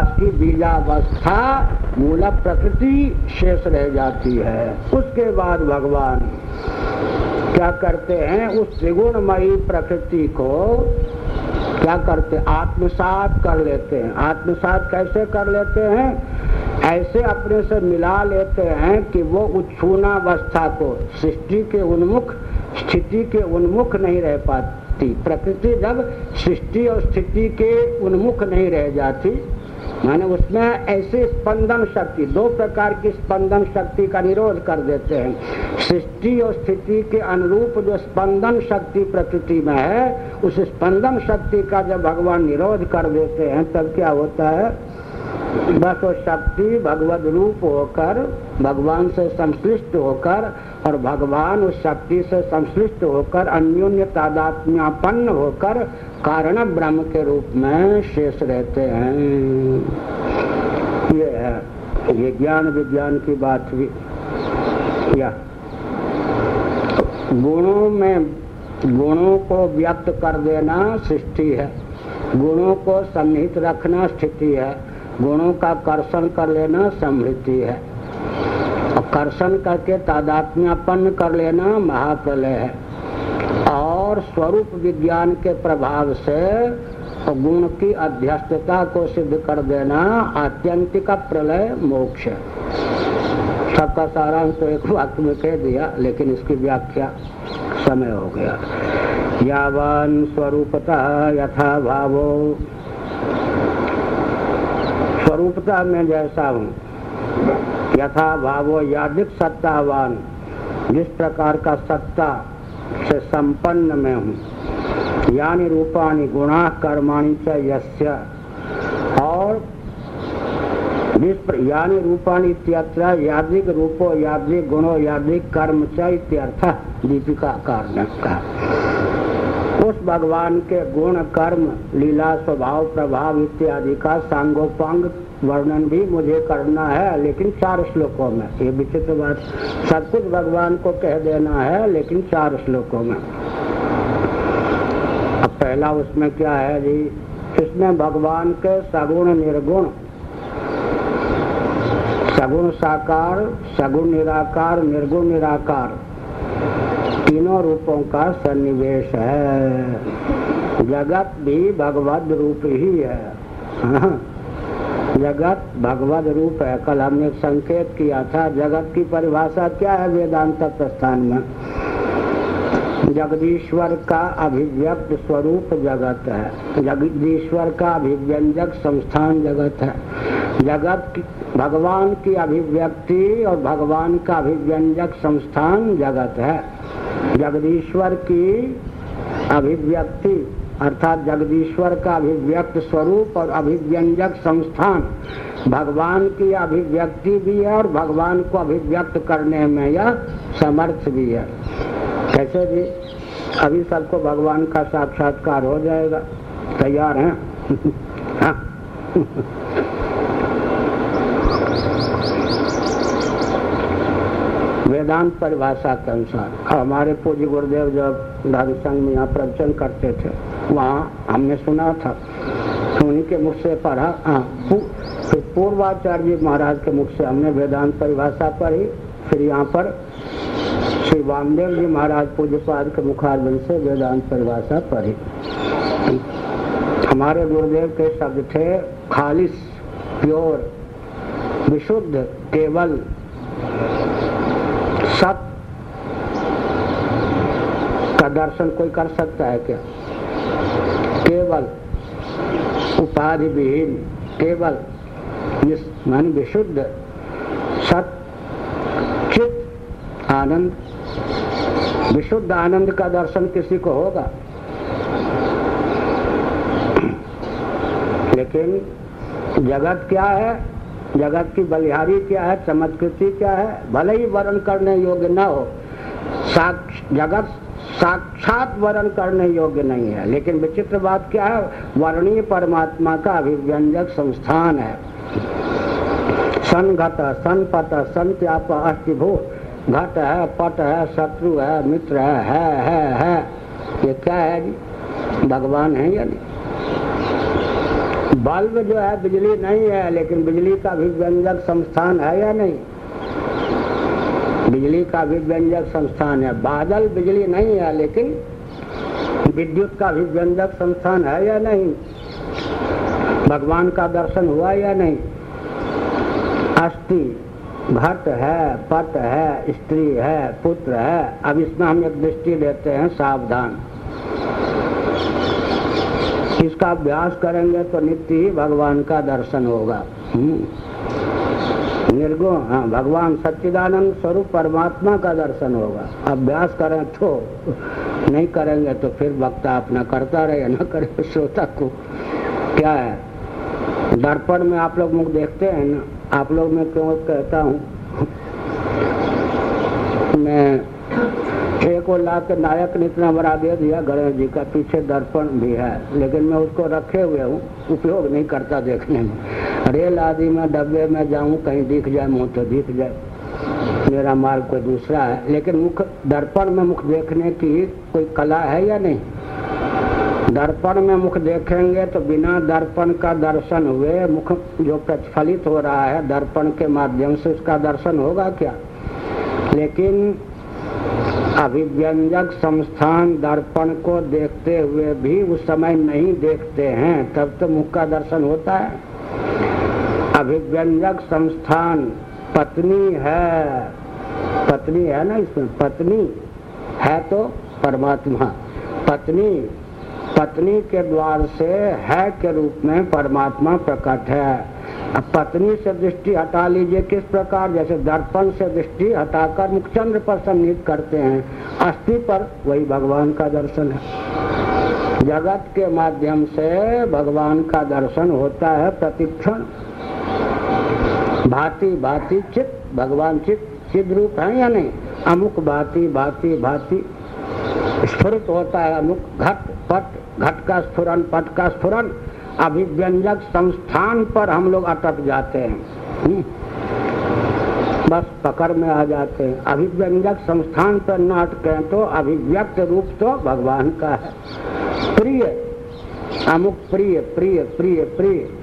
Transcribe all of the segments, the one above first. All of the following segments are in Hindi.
की बीजावस्था मूल प्रकृति शेष रह जाती है। उसके बाद भगवान क्या करते हैं? उस त्रिगुणमयी प्रकृति को क्या करते? आत्मसात कर लेते हैं। आत्मसात कैसे कर लेते हैं? ऐसे अपने से मिला लेते हैं कि वो उच्छूनावस्था को, सृष्टि के उन्मुख, स्थिति के उन्मुख नहीं रह पाती। प्रकृति जब सृष्टि और स्थिति के उन्मुख नहीं रह जाती माने उसमें ऐसे स्पंदन शक्ति, दो प्रकार की स्पंदन शक्ति का निरोध कर देते हैं। सृष्टि और स्थिति के अनुरूप जो स्पंदन शक्ति प्रकृति में है, उस स्पंदन शक्ति का जब भगवान निरोध कर देते हैं, तब क्या होता है? बस वो शक्ति भगवत रूप होकर, भगवान से संश्लिष्ट होकर और भगवान उस शक्ति से संश्लिष्ट होकर, अन्योन्य तादात्म्यापन्न होकर कारण ब्रह्म के रूप में शेष रहते हैं। ये है, ये ज्ञान विज्ञान की बात भी। या। गुणों में, गुणों को व्यक्त कर देना सृष्टि है। गुणों को सन्निहित रखना स्थिति है। गुणों का कर्षण कर लेना समृद्धि है। कर्षण करके तादात्म्यपन्न कर लेना महाप्रलय है। और स्वरूप विज्ञान के प्रभाव से गुण की अध्यस्तता को सिद्ध कर देना आत्यंतिक प्रलय मोक्ष है। सबका सारांश तो एक वाक्य में कह दिया, लेकिन इसकी व्याख्या समय हो गया। यावान स्वरूपता यथा भावो। स्वरूपता में जैसा हूँ यथा भावो यादिक सत्तावान। जिस प्रकार का सत्ता से संपन्न में हूँ, यानी रूपाणी गुणा कर्माणी च यस्य। और यानी रूपाणी इत्यत्र यादिक रूपो, यादिक गुणो, यादिक कर्म च इत्यर्थ दीपिका कारण का। उस भगवान के गुण, कर्म, लीला, स्वभाव, प्रभाव इत्यादि का सांगोपांग वर्णन भी मुझे करना है, लेकिन चार श्लोकों में। ये विचित्र बात, सब कुछ भगवान को कह देना है, लेकिन चार श्लोकों में। अब पहला उसमें क्या है जी? इसमें भगवान के सगुण निर्गुण। सगुण साकार, सगुण निराकार, निर्गुण निराकार। तीनों रूपों का सन्निवेश है। जगत भी भगवत रूप ही है। हाँ। जगत भगवत रूप है। कल हमने संकेत किया था, जगत की परिभाषा क्या है वेदांत प्रस्थान में? जगदीश्वर का अभिव्यक्त स्वरूप जगत है। जगदीश्वर का अभिव्यंजक संस्थान जगत है। जगत की भगवान की अभिव्यक्ति और भगवान का अभिव्यंजक संस्थान जगत है। जगदीश्वर की अभिव्यक्ति अर्थात जगदीश्वर का अभिव्यक्त स्वरूप और अभिव्यंजक संस्थान। भगवान की अभिव्यक्ति भी है और भगवान को अभिव्यक्त करने में यह समर्थ भी है। कैसे भी, अभी सबको भगवान का साक्षात्कार हो जाएगा। तैयार हैं? हाँ। वेदांत परिभाषा के अनुसार, हमारे पूज्य गुरुदेव जब धातु संघ में यहाँ प्रवचन करते थे वहाँ हमने सुना था। उन्हीं के मुख से पढ़ा हाँ। फिर पूर्वाचार्य जी महाराज के मुख से हमने वेदांत परिभाषा पढ़ी। फिर यहाँ पर श्री वामदेव जी महाराज पूज्यपाद के मुखारबंद से वेदांत परिभाषा पढ़ी। हमारे गुरुदेव के शब्द थे, खालिश, प्योर, विशुद्ध, केवल, सत। का दर्शन कोई कर सकता है क्या? केवल उपाधि विहीन, केवल मान विशुद्ध, सत, चित, आनंद। विशुद्ध आनंद का दर्शन किसी को होगा? लेकिन जगत क्या है? जगत की बलिहारी क्या है? चमत्कृति क्या है? भले ही वर्ण करने योग्य न हो, साक्ष जगत साक्षात वर्ण करने योग्य नहीं है। लेकिन विचित्र बात क्या है? वर्णीय परमात्मा का अभिव्यंजक संस्थान है। संघत, संपत, संत्याप अष्टिभूत घट है, पट है, शत्रु है, मित्र है है है है। ये क्या है जी? भगवान है या नहीं? बल्ब जो है, बिजली नहीं है, लेकिन बिजली का भी व्यंजक संस्थान है या नहीं? बिजली का भी व्यंजक संस्थान है। बादल बिजली नहीं है, लेकिन विद्युत का भी व्यंजक संस्थान है या नहीं? भगवान का दर्शन हुआ या नहीं? अस्थि घट है, पट है, स्त्री है, पुत्र है। अब इसमें हम एक दृष्टि देते हैं, सावधान। इसका अभ्यास करेंगे तो नित्य ही भगवान का दर्शन होगा। हम्म। निर्गुण। हाँ भगवान सच्चिदानंद स्वरूप परमात्मा का दर्शन होगा। अभ्यास करें तो नहीं करेंगे तो फिर वक्ता अपना करता रहे, न करे श्रोता को। क्या है? दर्पण में आप लोग मुख देखते हैं ना? आप लोग मैं क्यों कहता हूँ? मैं एक को ला के नायक ने इतना बड़ा दे दिया, गणेश जी का पीछे दर्पण भी है, लेकिन मैं उसको रखे हुए हूँ, उपयोग नहीं करता देखने में। रेल आदि में डब्बे में जाऊँ, कहीं दिख जाए, मुँह तो दिख जाए। मेरा मार्ग कोई दूसरा है। लेकिन मुख, दर्पण में मुख देखने की कोई कला है या नहीं? दर्पण में मुख देखेंगे तो बिना दर्पण का दर्शन हुए मुख जो प्रतिफलित हो रहा है, दर्पण के माध्यम से उसका दर्शन होगा क्या? लेकिन अभिव्यंजक संस्थान दर्पण को देखते हुए भी उस समय नहीं देखते हैं, तब तो मुख का दर्शन होता है। अभिव्यंजक संस्थान, पत्नी है। पत्नी है ना इसमें? पत्नी है तो परमात्मा। पत्नी पत्नी के द्वार से है के रूप में परमात्मा प्रकट है। अब पत्नी से दृष्टि हटा लीजिए किस प्रकार? जैसे दर्पण से दृष्टि हटाकर मुखचंद्र पर सन्निहित करते हैं, अस्थि पर वही भगवान का दर्शन है। जगत के माध्यम से भगवान का दर्शन होता है प्रतिक्षण। भांति भांति चित, भगवान चित सिद्ध रूप है या नहीं? अमुक भांति भांति भांति स्फुरित होता है अमुक, घट, पट, घट का स्फुरन, पट का स्फुरन। अभिव्यंजक संस्थान पर हम लोग अटक जाते हैं। बस पकड़ में आ जाते हैं। अभिव्यंजक संस्थान पर न अटके तो अभिव्यक्त रूप तो भगवान का है। प्रिय। अमुक प्रिय प्रिय प्रिय प्रिय।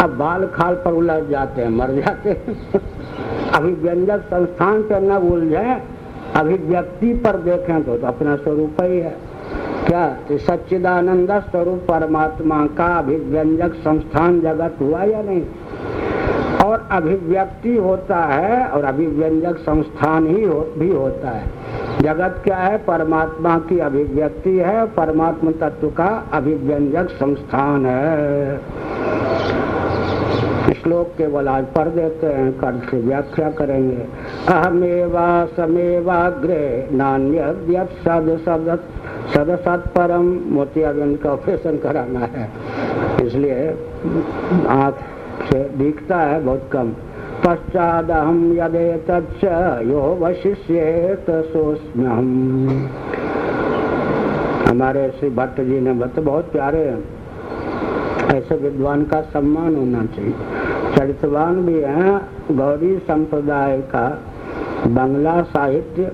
अब बाल खाल पर उलझ जाते हैं मर जाते हैं। अभिव्यंजक संस्थान पर न उलझे अभिव्यक्ति पर देखें तो, तो अपना स्वरूप ही है। क्या सच्चिदानंद स्वरूप परमात्मा का अभिव्यंजक संस्थान जगत हुआ या नहीं? और अभिव्यक्ति होता है और अभिव्यंजक संस्थान ही हो, भी होता है। जगत क्या है? परमात्मा की अभिव्यक्ति है परमात्मा तत्व का अभिव्यंजक संस्थान है। श्लोक केवल आज पढ़ देते हैं, कल से व्याख्या करेंगे। अहमेवा समेवाग्रे नान्य सद सद सदसत परम मोतियाबिंद का ऑपरेशन कराना है। इसलिए आँख से दिखता है बहुत कम। पश्चात हम यदे तच्च यो वशिष्य हम हमारे श्री भट्ट जी ने बहुत प्यारे ऐसे विद्वान का सम्मान होना चाहिए। चरित्रवान भी हैं गौरी संप्रदाय का बंगला साहित्य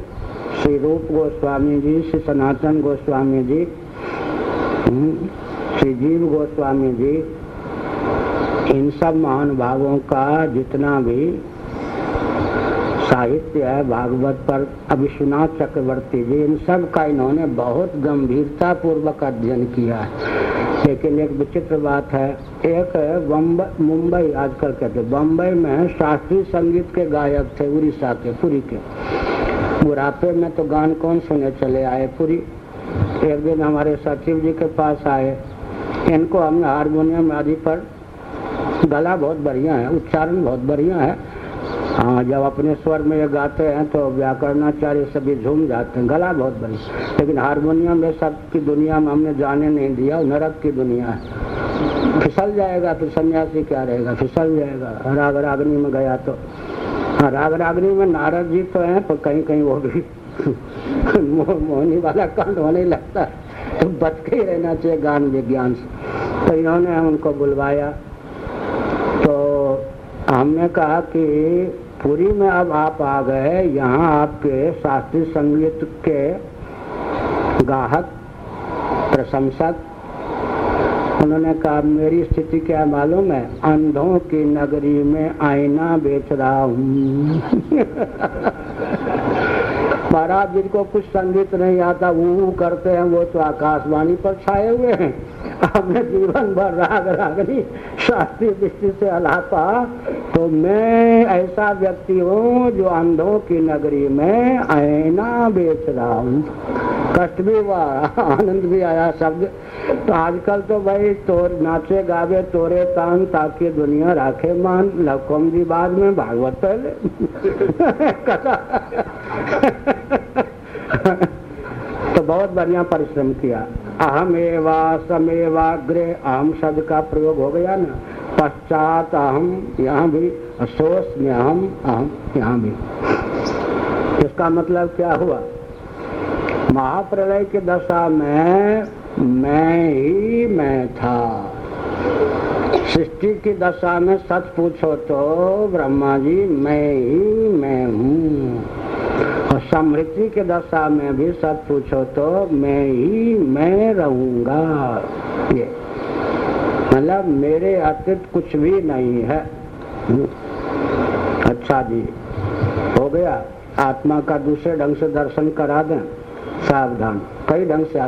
श्री रूप गोस्वामी जी श्री सनातन गोस्वामी जी हम्म, श्री जीव गोस्वामी जी इन सब महानुभावों का जितना भी साहित्य है, भागवत पर, अविश्वनाथ चक्रवर्ती जी, इन सब का इन्होंने बहुत गंभीरता पूर्वक अध्ययन किया है। लेकिन एक विचित्र बात है, एक मुंबई, आजकल कहते बम्बई में शास्त्रीय संगीत के गायक थे उड़ीसा के, पुरी के। बुढ़ापे में तो गान कौन सुने, चले आए पुरी। एक दिन हमारे सचिव जी के पास आए, इनको हमने हारमोनियम आदि पर, गला बहुत बढ़िया है, उच्चारण बहुत बढ़िया है हाँ जब अपने स्वर में ये गाते हैं तो व्याकरणाचार्य सभी झूम जाते हैं। गला बहुत बड़ी। लेकिन हारमोनियम में सब की दुनिया में हमने जाने नहीं दिया। नरक की दुनिया है। फिसल जाएगा, फिर सन्यासी क्या रहेगा? फिसल जाएगा। राग रागनी में गया तो। हाँ राग रागनी में नारद जी तो हैं, पर कहीं कहीं वो भी मोहनी वाला कांड होने लगता है। तो बच के ही रहना चाहिए गान विज्ञान से। तो इन्होंने उनको बुलवाया। हमने कहा कि पुरी में अब आप आ गए, यहाँ आपके शास्त्रीय संगीत के गाहक, प्रशंसक। उन्होंने कहा, मेरी स्थिति क्या मालूम है? अंधों की नगरी में आईना बेच रहा हूँ। महाराज, जिनको कुछ संगीत नहीं आता, वो करते हैं, वो तो आकाशवाणी पर छाए हुए हैं। हमने जीवन भर राग रागनी शास्त्रीय दृष्टि से अलापा। तो मैं ऐसा व्यक्ति हूँ, जो अंधों की नगरी में आईना बेच रहा हूँ। कष्ट भी हुआ, आनंद भी आया शब्द। तो आजकल तो भाई, तोर नाचे, गावे, तोरे तान, ताकि दुनिया राखे मान। लवकम जी बाद में, भागवत पहले। तो बहुत बढ़िया परिश्रम किया। अहम एवा समेवाग्रे अहम शब्द का प्रयोग हो गया ना? पश्चात अहम, यहाँ भी सोच में अहम अहम, यहाँ भी। इसका मतलब क्या हुआ? महाप्रलय की दशा में मैं ही मैं था। सृष्टि की दशा में सच पूछो तो ब्रह्मा जी, मैं ही मैं हूँ। समृद्धि के दशा में भी सच पूछो तो मैं ही, मैं रहूँगा। ये। मतलब मेरे अतिरिक्त कुछ भी नहीं है। अच्छा जी, हो गया। आत्मा का दूसरे ढंग से दर्शन करा दें। सावधान। कई ढंग से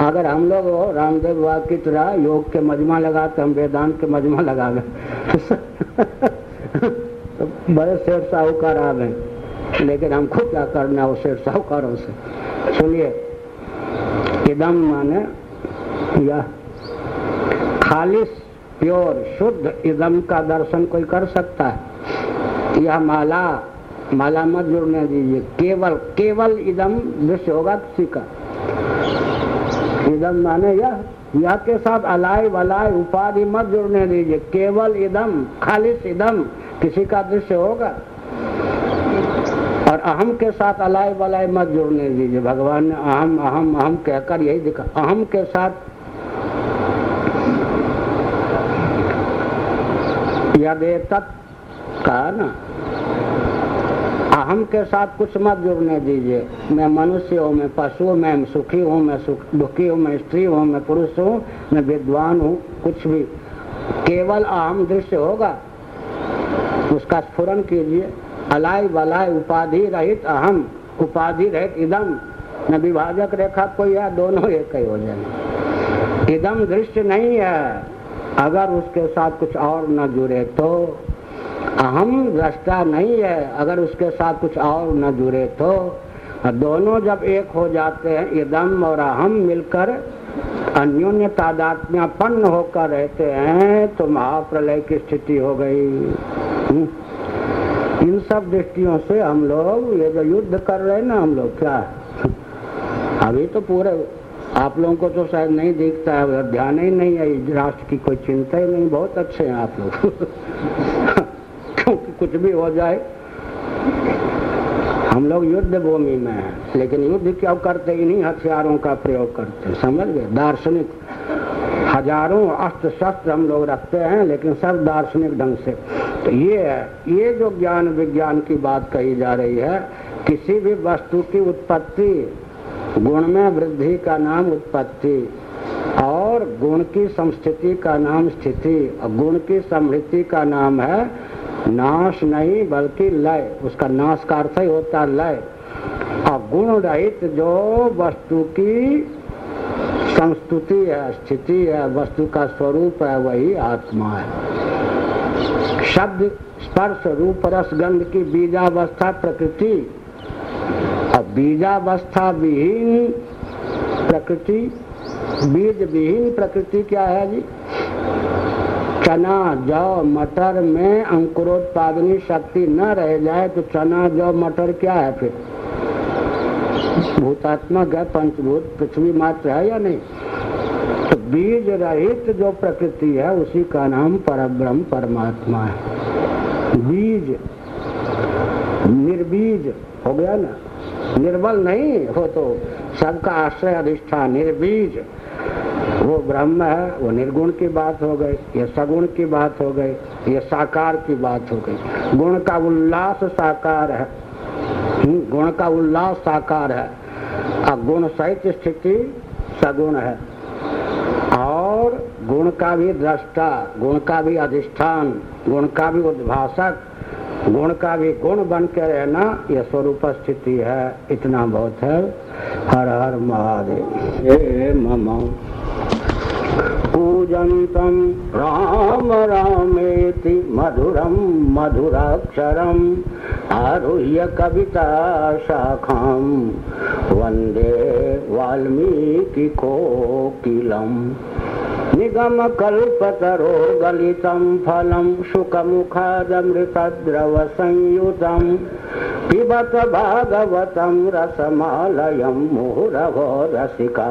अगर हम लोग रामदेव बाबा की तरह योग के मजमा लगाते, हम वेदांत के मजमा लगा गए तो बड़े शेर साहूकार आ गए। लेकिन हमको क्या करना शेर साहूकारों से? सुनिए, इदम माने यह खालिश, प्योर, शुद्ध इदम का दर्शन कोई कर सकता है? यह माला माला मत जुड़ने दीजिए। केवल केवल इदम दृश्य होगा किसी का। इदम माने यह यह के साथ अलाय वलाय उपाधि मत जुड़ने दीजिए। केवल इदम, खालिश इदम किसी का दृश्य होगा? और अहम के साथ अलाय वलाय मत जुड़ने दीजिए भगवान। ने अहम अहम अहम कहकर यही दिखा। अहम के साथ यदे तत् कहा ना, अहम के साथ कुछ मत जुड़ने दीजिए। मैं मनुष्य हूँ, मैं पशु हूँ, मैं सुखी हूँ, मैं सुख, दुखी हूँ, मैं स्त्री हूँ, मैं पुरुष हूँ, मैं विद्वान हूँ, कुछ भी। केवल अहम दृश्य होगा, उसका स्फुरन कीजिए। अलाय वलाय उपाधि रहित अहम, उपाधि रहित इदम। न विभाजक रेखा कोई है, दोनों एक ही हो जाए इदम दृश्य नहीं है, अगर उसके साथ कुछ और न जुड़े तो। अहम दृष्टा नहीं है, अगर उसके साथ कुछ और न जुड़े तो। दोनों जब एक हो जाते हैं, इदम और अहम मिलकर अन्योन्य तादात्म्यपन्न होकर रहते हैं तो महाप्रलय की स्थिति हो गई। हम्म। इन सब दृष्टियों से हम लोग ये जो युद्ध कर रहे हैं ना हम लोग, क्या अभी तो पूरे, आप लोगों को तो शायद नहीं दिखता है ध्यान ही नहीं है राष्ट्र की कोई चिंता ही नहीं, बहुत अच्छे हैं आप लोग। क्योंकि कुछ भी हो जाए, हम लोग युद्ध भूमि में हैं, लेकिन युद्ध क्यों करते? इन्हीं हथियारों का प्रयोग करते समझ गए? दार्शनिक। हज़ारों अस्त्र शस्त्र हम लोग रखते हैं, लेकिन सब दार्शनिक ढंग से। तो ये है ये जो ज्ञान विज्ञान की बात कही जा रही है, किसी भी वस्तु की उत्पत्ति, गुण में वृद्धि का नाम उत्पत्ति, और गुण की संस्थिति का नाम स्थिति, और गुण की समृद्धि का नाम है नाश नहीं, बल्कि लय। उसका नाश का अर्थ ही होता है लय। और गुण रहित जो वस्तु की संस्तुति है, स्थिति है, वस्तु का स्वरूप है, वही आत्मा है। शब्द, स्पर्श, रूप, रस, गंध की बीजावस्था प्रकृति। और बीजावस्था विहीन प्रकृति, बीज विहीन प्रकृति क्या है जी? चना, जौ, मटर में अंकुरोत्पादनी शक्ति न रह जाए तो चना, जौ, मटर क्या है फिर? भूतात्मक है, पंचभूत, पृथ्वी मात्र है या नहीं? तो बीज रहित जो प्रकृति है, उसी का नाम परब्रह्म परमात्मा है। बीज, निर्बीज, हो गया ना? निर्बल नहीं हो तो सबका आश्रय अधिष्ठान, निर्बीज। वो ब्रह्म है, वो निर्गुण की बात हो गई, ये सगुण की बात हो गई, ये साकार की बात हो गई। गुण का उल्लास साकार है। गुण का उल्लास साकार है। और गुण सहित स्थिति सगुण है। और गुण का भी दृष्टा, गुण का भी अधिष्ठान, गुण का भी उद्भाषक गुण का भी गुण बन के रहना यह स्वरूप स्थिति है। इतना बहुत है। हर हर महादेव। हे मम। पूजन्तं राम रामेति मधुरं मधुराक्षरम् आरुह्य कविता शाखां। वंदे वाल्मीकिकोकिलम् निगमकल्पतरो गलितं फलं शुकमुखादमृतद्रवसंयुतं। पिबत भागवतं रसमालयं मुहुरभो रसिका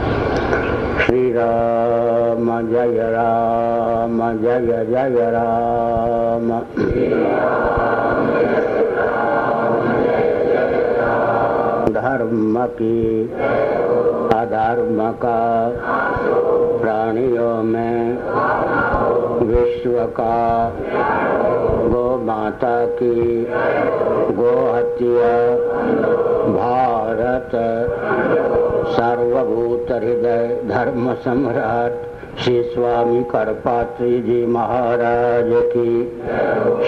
श्रीराम जय राम जय जय राम। धर्म की अधर्म का प्राणियों में विश्व का गो माता की गो हत्या भारत सर्वभूत हृदय धर्म सम्राट श्री स्वामी करपात्री जी महाराज की।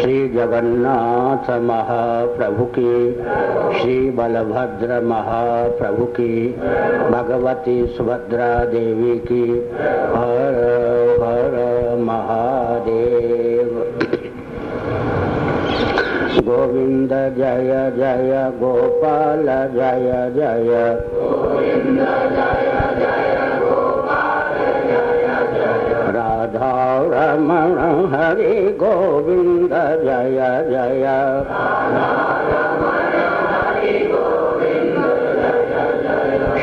श्री जगन्नाथ महाप्रभु की। श्री बलभद्र महाप्रभु की। भगवती सुभद्रा देवी की। हर हर महादेव गोविंद जय जय, गोपाल जय जय। राधा रमण हरि गोविंद जय जय।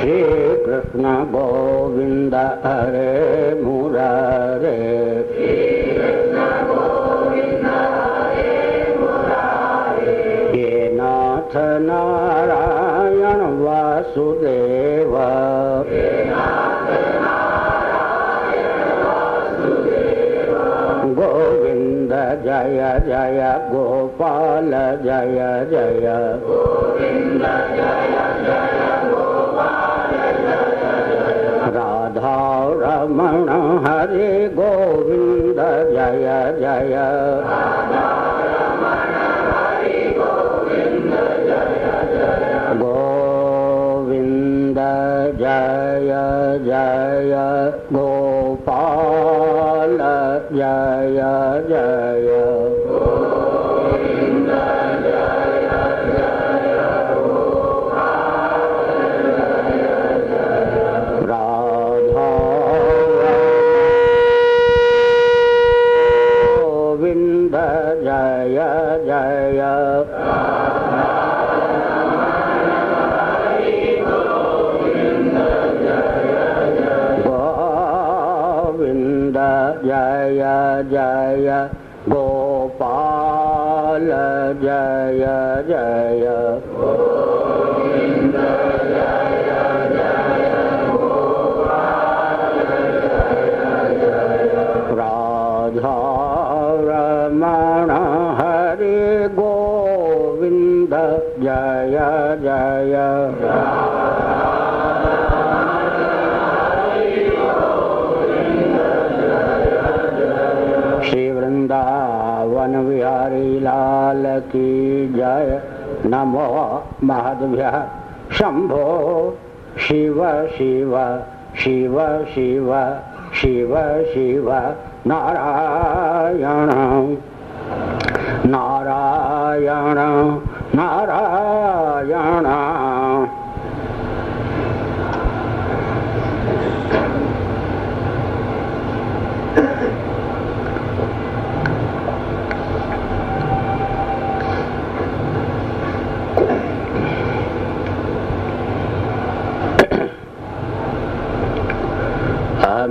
श्री कृष्ण गोविंद हरे मुरारे। नारायण वासुदेव। गोविंद जय जय गोपाल जय जय। राधा रमण हरे गोविंद जय जय। शिव शिव शिव नारायण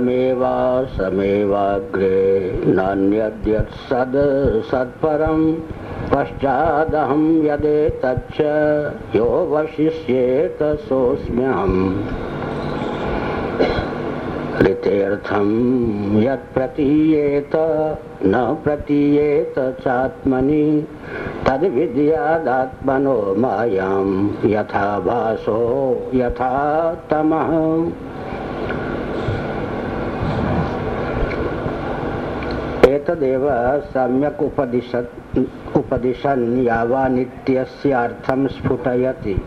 अहमेव समेवाग्रे नान्यद्यत् सद् सत्परम् पश्चादहं यदेतच्च यो वशिष्येत सोऽस्म्यहम्। ऋतेऽर्थं यत् प्रतीयेत, न प्रतीयेत चात्मनि, तद्विद्यादात्मनो मायां यथा भासो यथा तमः। एतदेव सम्यक् उपदिशत् उपदिशन् यावानित्यस्यार्थं स्फुटयति।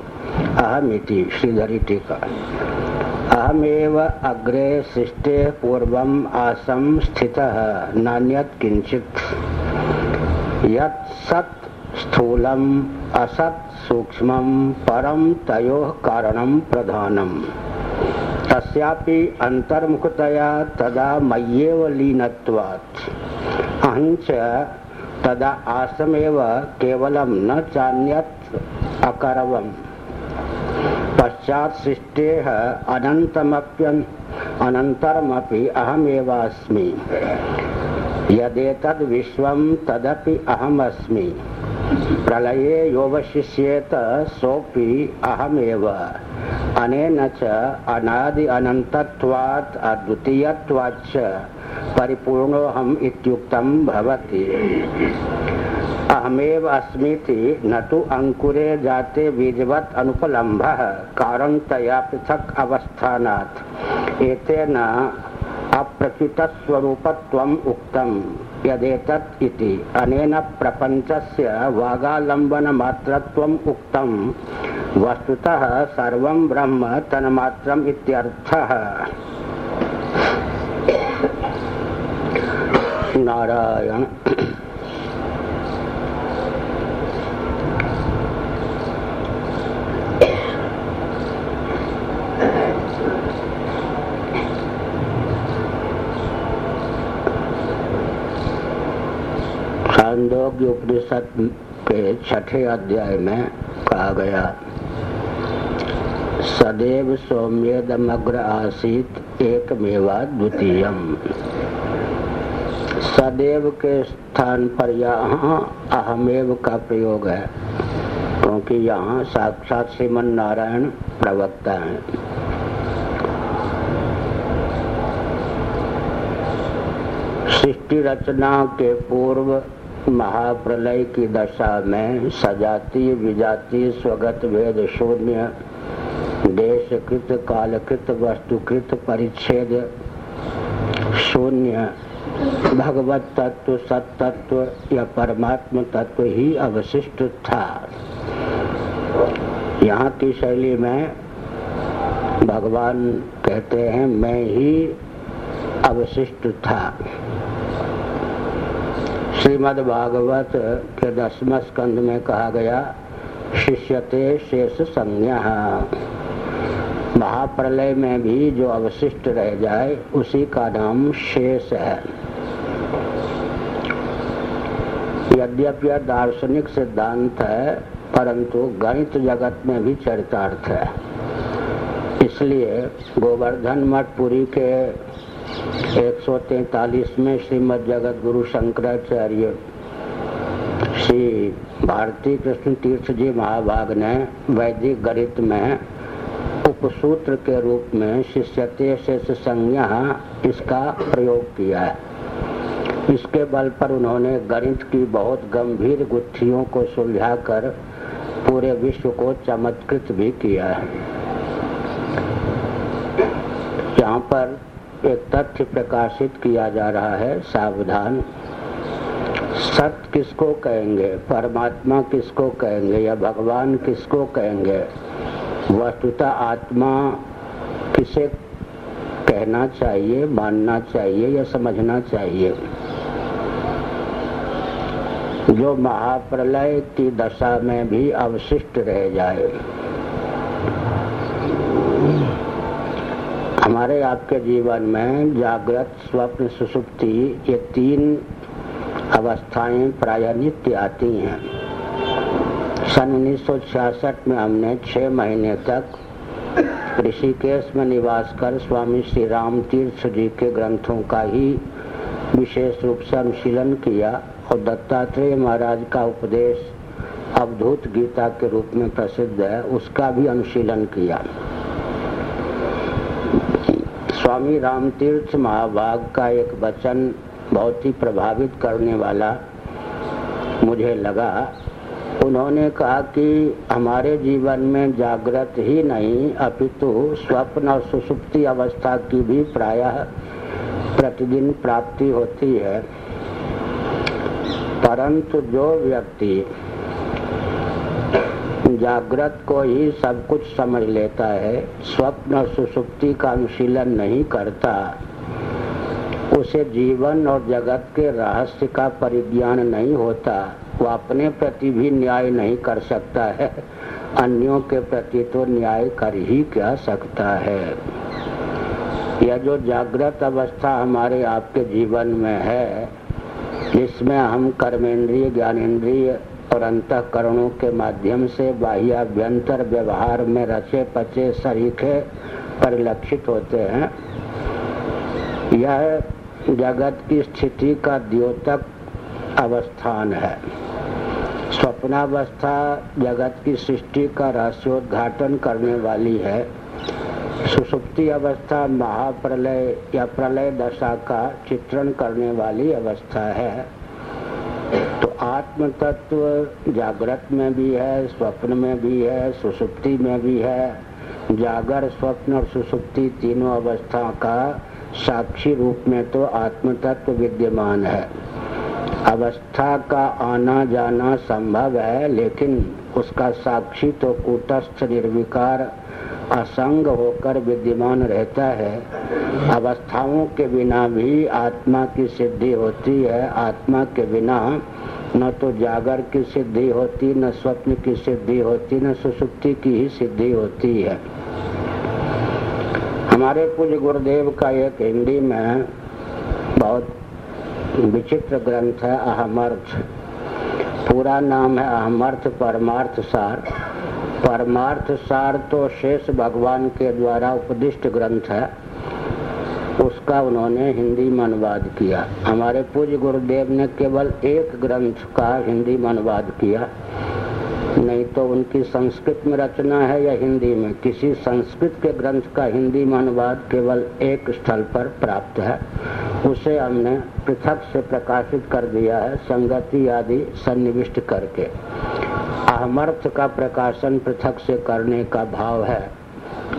अहमिति श्रीधरी टीका अहमेव अग्रे सृष्टे पूर्वम् आसं स्थितः, नान्यत् किञ्चित्। यत् सत् स्थूलम्, असत् सूक्ष्मं परं तयोः कारणं प्रधानम्। तस्यापि अन्तर्मुखतया तदा मय्येव लीनत्वात्। अहञ्च तदा आसमेव केवलं न चान्यत् अकरवम्। पश्चात सृष्टे अनन्तमप्यन्, अनन्तरमपि अहमेवास्मि। यदेतद् तदपि अहमस्मि। प्रलये योवशिष्येत सोऽपि अहमेव। अनेन च अनादि अनन्तत्वात् अद्वितीयत्वाच्च परिपूर्णोऽहम् इत्युक्तं भवति। अहमेव अस्मीति न तो अंकुरे जाते बीजवत अनुपलम्भ कारणतया पृथक अवस्थानात्। एतेन अप्रच्युत स्वरूपत्वम् उक्तम्। यदेतत् इति। अनेन वागालंबन मात्रत्वम् उक्तम्। वस्तुतः सर्वं ब्रह्म तन्मात्रम् इत्यर्थः। नारायण। उपनिषद के छठे अध्याय में कहा गया, सदैव सौम्यदमग्र आसित एकमेवा द्वितीयम। सदैव के स्थान पर यहाँ अहमेव का प्रयोग है, क्योंकि यहाँ साक्षात श्रीमन नारायण प्रवक्ता हैं। सृष्टि रचना के पूर्व महाप्रलय की दशा में सजातीय विजातीय स्वगत भेद शून्य, देशकृत, कालकृत, वस्तुकृत परिच्छेद शून्य। भगवत तत्व, सत तत्व या परमात्म तत्व ही अवशिष्ट था। यहाँ की शैली में भगवान कहते हैं, मैं ही अवशिष्ट था। श्रीमद् भागवत के दसम स्कंद में कहा गया, शिष्यते शेष संज्ञा। महाप्रलय में भी जो अवशिष्ट रह जाए, उसी का नाम शेष है। यद्यपि यह दार्शनिक सिद्धांत है, परंतु गणित जगत में भी चरितार्थ है। इसलिए गोवर्धन मठपुरी के 143 में श्रीमद जगत गुरु शंकराचार्य श्री भारती कृष्ण तीर्थ जी महाभाग ने वैदिक गणित में उपसूत्र के रूप में शिष्यते शेष संज्ञा इसका प्रयोग किया है। इसके बल पर उन्होंने गणित की बहुत गंभीर गुत्थियों को सुलझाकर पूरे विश्व को चमत्कृत भी किया है। यहाँ पर एक तथ्य प्रकाशित किया जा रहा है, सावधान। सत्य किसको कहेंगे? परमात्मा किसको कहेंगे? या भगवान किसको कहेंगे? वस्तुतः आत्मा किसे कहना चाहिए, मानना चाहिए या समझना चाहिए? जो महाप्रलय की दशा में भी अवशिष्ट रह जाए। हमारे आपके जीवन में जागृत, स्वप्न, सुसुप्ति ये तीन अवस्थाएँ प्राय नित्य आती हैं। सन उन्नीस में हमने छह महीने तक ऋषिकेश में निवास कर स्वामी श्री राम तीर्थ जी के ग्रंथों का ही विशेष रूप से अनुशीलन किया और दत्तात्रेय महाराज का उपदेश अवधूत गीता के रूप में प्रसिद्ध है, उसका भी अनुशीलन किया। स्वामी रामतीर्थ महाभाग का एक वचन बहुत ही प्रभावित करने वाला मुझे लगा। उन्होंने कहा कि हमारे जीवन में जागृत ही नहीं, अपितु स्वप्न और सुसुप्ति अवस्था की भी प्रायः प्रतिदिन प्राप्ति होती है। परंतु जो व्यक्ति जागृत को ही सब कुछ समझ लेता है, स्वप्न और सुसुप्ति का अनुशीलन नहीं करता। उसे जीवन और जगत के रहस्य का परिज्ञान नहीं होता। वो अपने प्रति भी न्याय नहीं कर सकता है, अन्यों के प्रति तो न्याय कर ही क्या सकता है। यह जो जागृत अवस्था हमारे आपके जीवन में है, जिसमें हम कर्मेंद्रिय ज्ञानेन्द्रिय और अंतकरणों के माध्यम से बाह्याभ्यंतर व्यवहार में रचे पचे सरीखे परिलक्षित होते हैं। यह जगत की स्थिति का द्योतक अवस्थान है। स्वप्नावस्था जगत की सृष्टि का रहस्योद्घाटन करने वाली है। सुसुप्ति अवस्था, महाप्रलय या प्रलय दशा का चित्रण करने वाली अवस्था है। आत्म तत्व जागृत में भी है, स्वप्न में भी है, सुसुप्ति में भी है। जागर, स्वप्न और सुसुप्ति तीनों अवस्था का साक्षी रूप में तो आत्म तत्व विद्यमान है। अवस्था का आना जाना संभव है, लेकिन उसका साक्षी तो कूटस्थ, निर्विकार, असंग होकर विद्यमान रहता है। अवस्थाओं के बिना भी आत्मा की सिद्धि होती है। आत्मा के बिना न तो जागर की सिद्धि होती, न स्वप्न की सिद्धि होती, न सुसुप्ति की ही सिद्धि होती है। हमारे पूज्य गुरुदेव का एक हिंदी में बहुत विचित्र ग्रंथ है, अहमर्थ। पूरा नाम है अहमर्थ परमार्थ सार। परमार्थ सार तो शेष भगवान के द्वारा उपदिष्ट ग्रंथ है। उसका उन्होंने हिंदी में अनुवाद किया। हमारे पूज्य गुरुदेव ने केवल एक ग्रंथ का हिंदी में अनुवाद किया। नहीं तो उनकी संस्कृत में रचना है या हिंदी में। किसी संस्कृत के ग्रंथ का हिंदी में अनुवाद केवल एक स्थल पर प्राप्त है। उसे हमने पृथक से प्रकाशित कर दिया है, संगति आदि सन्निविष्ट करके। अहमर्थ का प्रकाशन पृथक से करने का भाव है।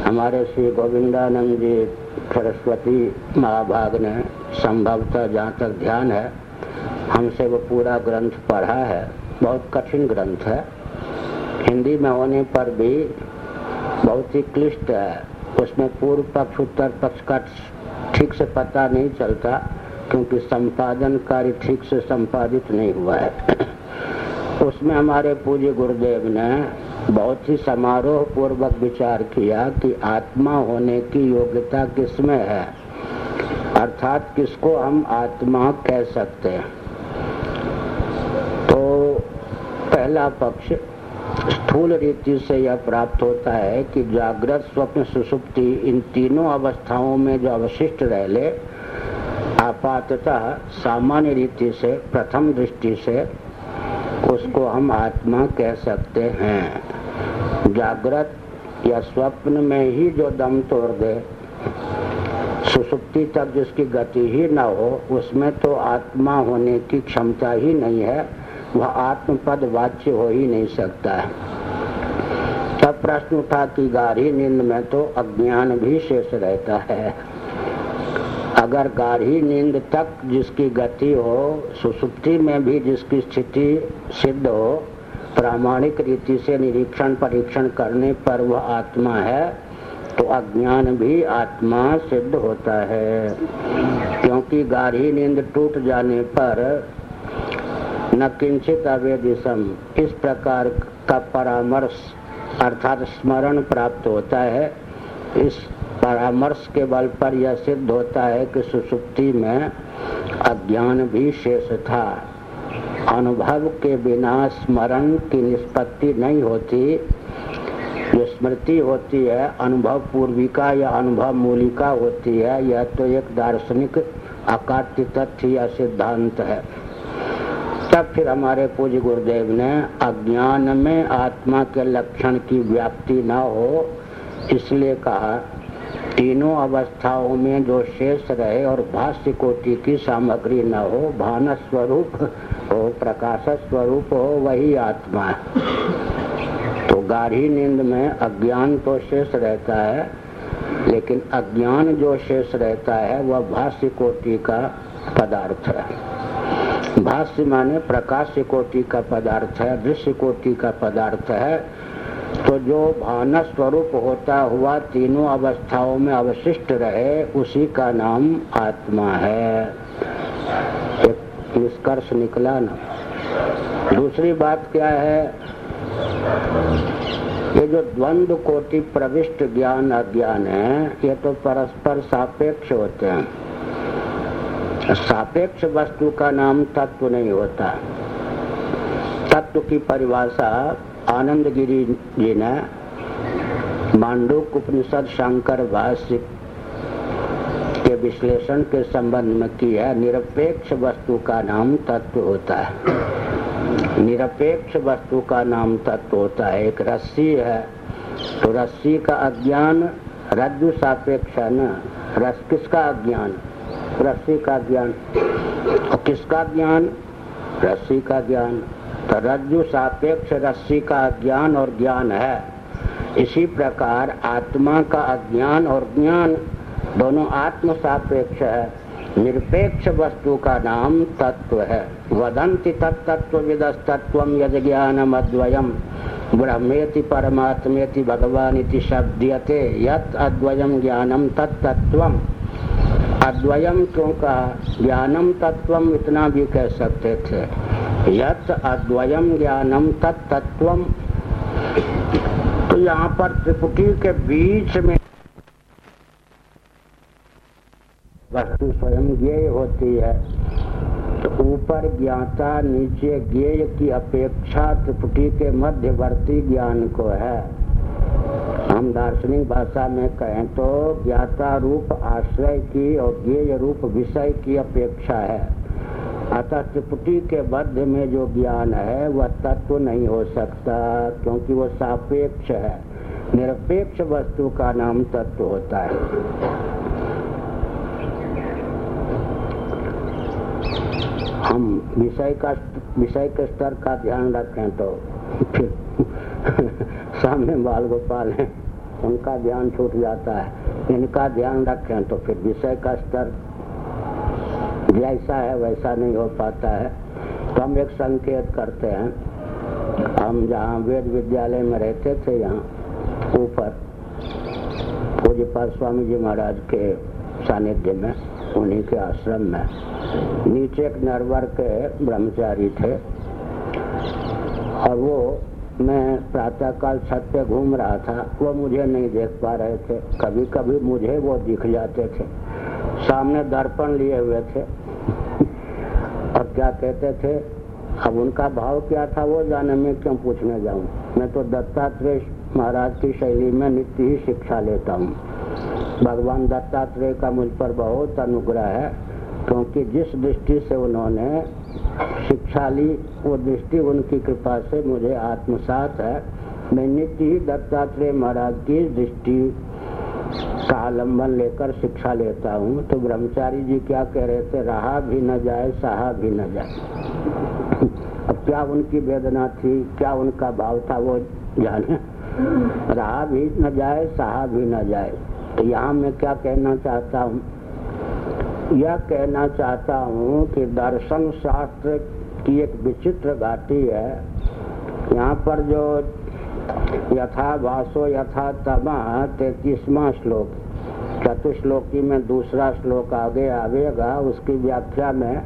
हमारे श्री गोविंदानंद जी सरस्वती महाभाग ने संभवतः जहाँ तक ध्यान है, हमसे वो पूरा ग्रंथ पढ़ा है, बहुत कठिन ग्रंथ है। हिंदी में होने पर भी बहुत ही क्लिष्ट है। उसमें पूर्व पक्ष, उत्तर पक्ष का ठीक से पता नहीं चलता, क्योंकि संपादन कार्य ठीक से संपादित नहीं हुआ है। उसमें हमारे पूज्य गुरुदेव ने बहुत ही समारोह पूर्वक विचार किया कि आत्मा होने की योग्यता किसमें है? अर्थात किसको हम आत्मा कह सकते हैं? तो पहला पक्ष स्थूल रीति से यह प्राप्त होता है कि जागृत स्वप्न सुसुप्ति इन तीनों अवस्थाओं में जो अवशिष्ट रह ले आपातः सामान्य रीति से, प्रथम दृष्टि से उसको हम आत्मा कह सकते हैं। जागृत या स्वप्न में ही जो दम तोड़ दे, सुसुप्ति तक जिसकी गति ही न हो, उसमें तो आत्मा होने की क्षमता ही नहीं है, वह आत्मपद वाच्य हो ही नहीं सकता है। तब प्रश्न उठा कि गाढ़ी नींद में तो अज्ञान भी शेष रहता है। अगर गाढ़ी नींद तक जिसकी गति हो, सुसुप्ति में भी जिसकी स्थिति सिद्ध हो प्रामाणिक रीति से निरीक्षण, परीक्षण करने पर वह आत्मा है तो अज्ञान भी आत्मा सिद्ध होता है। क्योंकि गाढ़ी नींद टूट जाने पर न किंचित अवेदिशम, इस प्रकार का परामर्श अर्थात स्मरण प्राप्त होता है। इस परामर्श के बल पर यह सिद्ध होता है कि सुसुप्ति में अज्ञान भी शेष था। अनुभव के बिना स्मरण की निष्पत्ति नहीं होती। जो स्मृति होती है, अनुभव पूर्विका या अनुभव मूलिका होती है, यह तो एक दार्शनिक अकाट्य तथ्य या सिद्धांत है। तब फिर हमारे पूज्य गुरुदेव ने अज्ञान में आत्मा के लक्षण की व्याप्ति न हो, इसलिए कहा, तीनों अवस्थाओं में जो शेष रहे और भाष्य कोटि की सामग्री न हो भान स्वरूप हो प्रकाश स्वरूप हो वही आत्मा। है तो गाढ़ी नींद में अज्ञान तो शेष रहता है, लेकिन अज्ञान जो शेष रहता है, वह भाष्य कोटि का पदार्थ है। भाष्य माने प्रकाश कोटि का पदार्थ है, दृश्य कोटि का पदार्थ है। तो जो भान स्वरूप होता हुआ तीनों अवस्थाओं में अवशिष्ट रहे, उसी का नाम आत्मा है। निष्कर्ष निकला ना। दूसरी बात क्या है? ये जो द्वंद कोटि प्रविष्ट ज्ञान अज्ञान है, ये तो परस्पर सापेक्ष होते हैं। सापेक्ष वस्तु का नाम तत्व नहीं होता। तत्व की परिभाषा आनंद गिरी जी ने, मांडुक उपनिषद शंकर भाष्य विश्लेषण के संबंध में की है निरपेक्ष वस्तु का नाम तत्व होता है। निरपेक्ष वस्तु का नाम तत्व होता है। एक रस्सी है तो रस्सी का अज्ञान, रज्जु सापेक्ष है न? रस किसका अज्ञान? रस्सी का ज्ञान। और किसका ज्ञान? रस्सी का ज्ञान। तो रज्जु सापेक्ष, रस्सी का अज्ञान और ज्ञान है। इसी प्रकार आत्मा का अज्ञान और ज्ञान दोनों आत्म सापेक्ष है। निरपेक्ष वस्तु का नाम तत्व है। वदंति तत्व विदस्तत्व यद ज्ञानम अद्वयम ब्रह्मेति परमात्मेति भगवान इति शब्दीयते। यत अद्वयम ज्ञानम तत्व अद्वयम क्यों कहा? ज्ञानम तत्वम इतना भी कह सकते थे। यत अद्वयम ज्ञानम तत्व तो यहाँ पर त्रिपुटी के बीच में वस्तु स्वयं ज्ञेय होती है। तो ऊपर ज्ञाता, नीचे ज्ञेय की अपेक्षा त्रिपुटी के मध्यवर्ती ज्ञान को है। हम दार्शनिक भाषा में कहें तो ज्ञाता रूप, आश्रय की और ज्ञेय रूप विषय की अपेक्षा है। अतः त्रिपुटी के मध्य में जो ज्ञान है, वह तत्व नहीं हो सकता, क्योंकि वो सापेक्ष है। निरपेक्ष वस्तु का नाम तत्व होता है। हम विषय का, विषय के स्तर का ध्यान रखें तो फिर सामने बाल गोपाल हैं, उनका ध्यान छूट जाता है। इनका ध्यान रखें तो फिर विषय का स्तर जैसा है, वैसा नहीं हो पाता है। तो हम एक संकेत करते हैं। हम जहाँ वेद विद्यालय में रहते थे, यहाँ ऊपर पूज्यपाल स्वामी जी महाराज के सानिध्य में उन्हीं के आश्रम में। नीचे एक नरवर के ब्रह्मचारी थे। और वो, मैं प्रातःकाल छत पे घूम रहा था, वो मुझे नहीं देख पा रहे थे। कभी कभी मुझे वो दिख जाते थे। सामने दर्पण लिए हुए थे। और क्या कहते थे, अब उनका भाव क्या था वो जाने में क्यों पूछने जाऊँ? मैं तो दत्तात्रेय महाराज की शैली में नित्य ही शिक्षा लेता हूँ। भगवान दत्तात्रेय का मुझ पर बहुत अनुग्रह है, क्योंकि जिस दृष्टि से उन्होंने शिक्षा ली, वो दृष्टि उनकी कृपा से मुझे आत्मसात है। मैं नित्य ही दत्तात्रेय महाराज की दृष्टि का आलंबन लेकर शिक्षा लेता हूँ। तो ब्रह्मचारी जी क्या कह रहे थे? रहा भी न जाए, सहा भी न जाए। अब क्या उनकी वेदना थी? क्या उनका भाव था? वो जाने। रहा भी न जाए, सहा भी न जाए। तो यहाँ मैं क्या कहना चाहता हूँ? यह कहना चाहता हूँ कि दर्शन शास्त्र की एक विचित्र घाटी है। यहाँ पर जो यथा वासो यथा तमा तैतीसवा श्लोक चतुश्लोकी में दूसरा श्लोक आगे आवेगा, उसकी व्याख्या में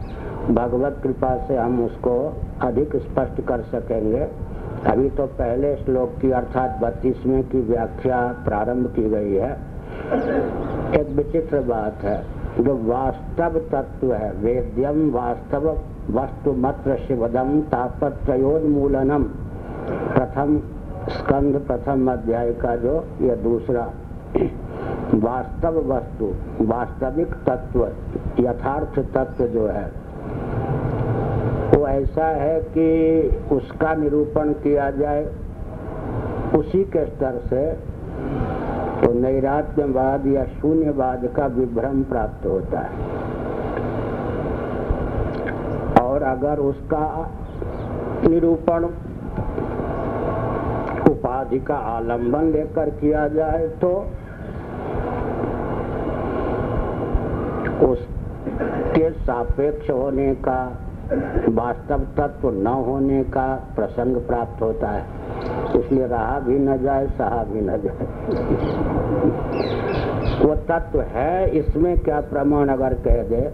भगवत कृपा से हम उसको अधिक स्पष्ट कर सकेंगे। अभी तो पहले श्लोक की अर्थात बत्तीसवें की व्याख्या प्रारंभ की गई है। एक विचित्र बात है जो वास्तव तत्व है, वेद्यम वास्तव वस्तु मत्र शिवदम तापत्रोन्मूलनम प्रथम स्कंद प्रथम अध्याय का जो यह दूसरा वास्तव वस्तु, वास्तविक तत्व, यथार्थ तत्व जो है, वो ऐसा है कि उसका निरूपण किया जाए, उसी के स्तर से तो नैरात्यवाद या शून्यवाद का विभ्रम प्राप्त होता है। और अगर उसका निरूपण उपाधि का आलंबन लेकर किया जाए तो उसके सापेक्ष होने का, वास्तव तत्व न होने का प्रसंग प्राप्त होता है। इसलिए रहा भी न जाए, सहा भी न जाए। वो तत्व है, इसमें क्या प्रमाण अगर कह दे,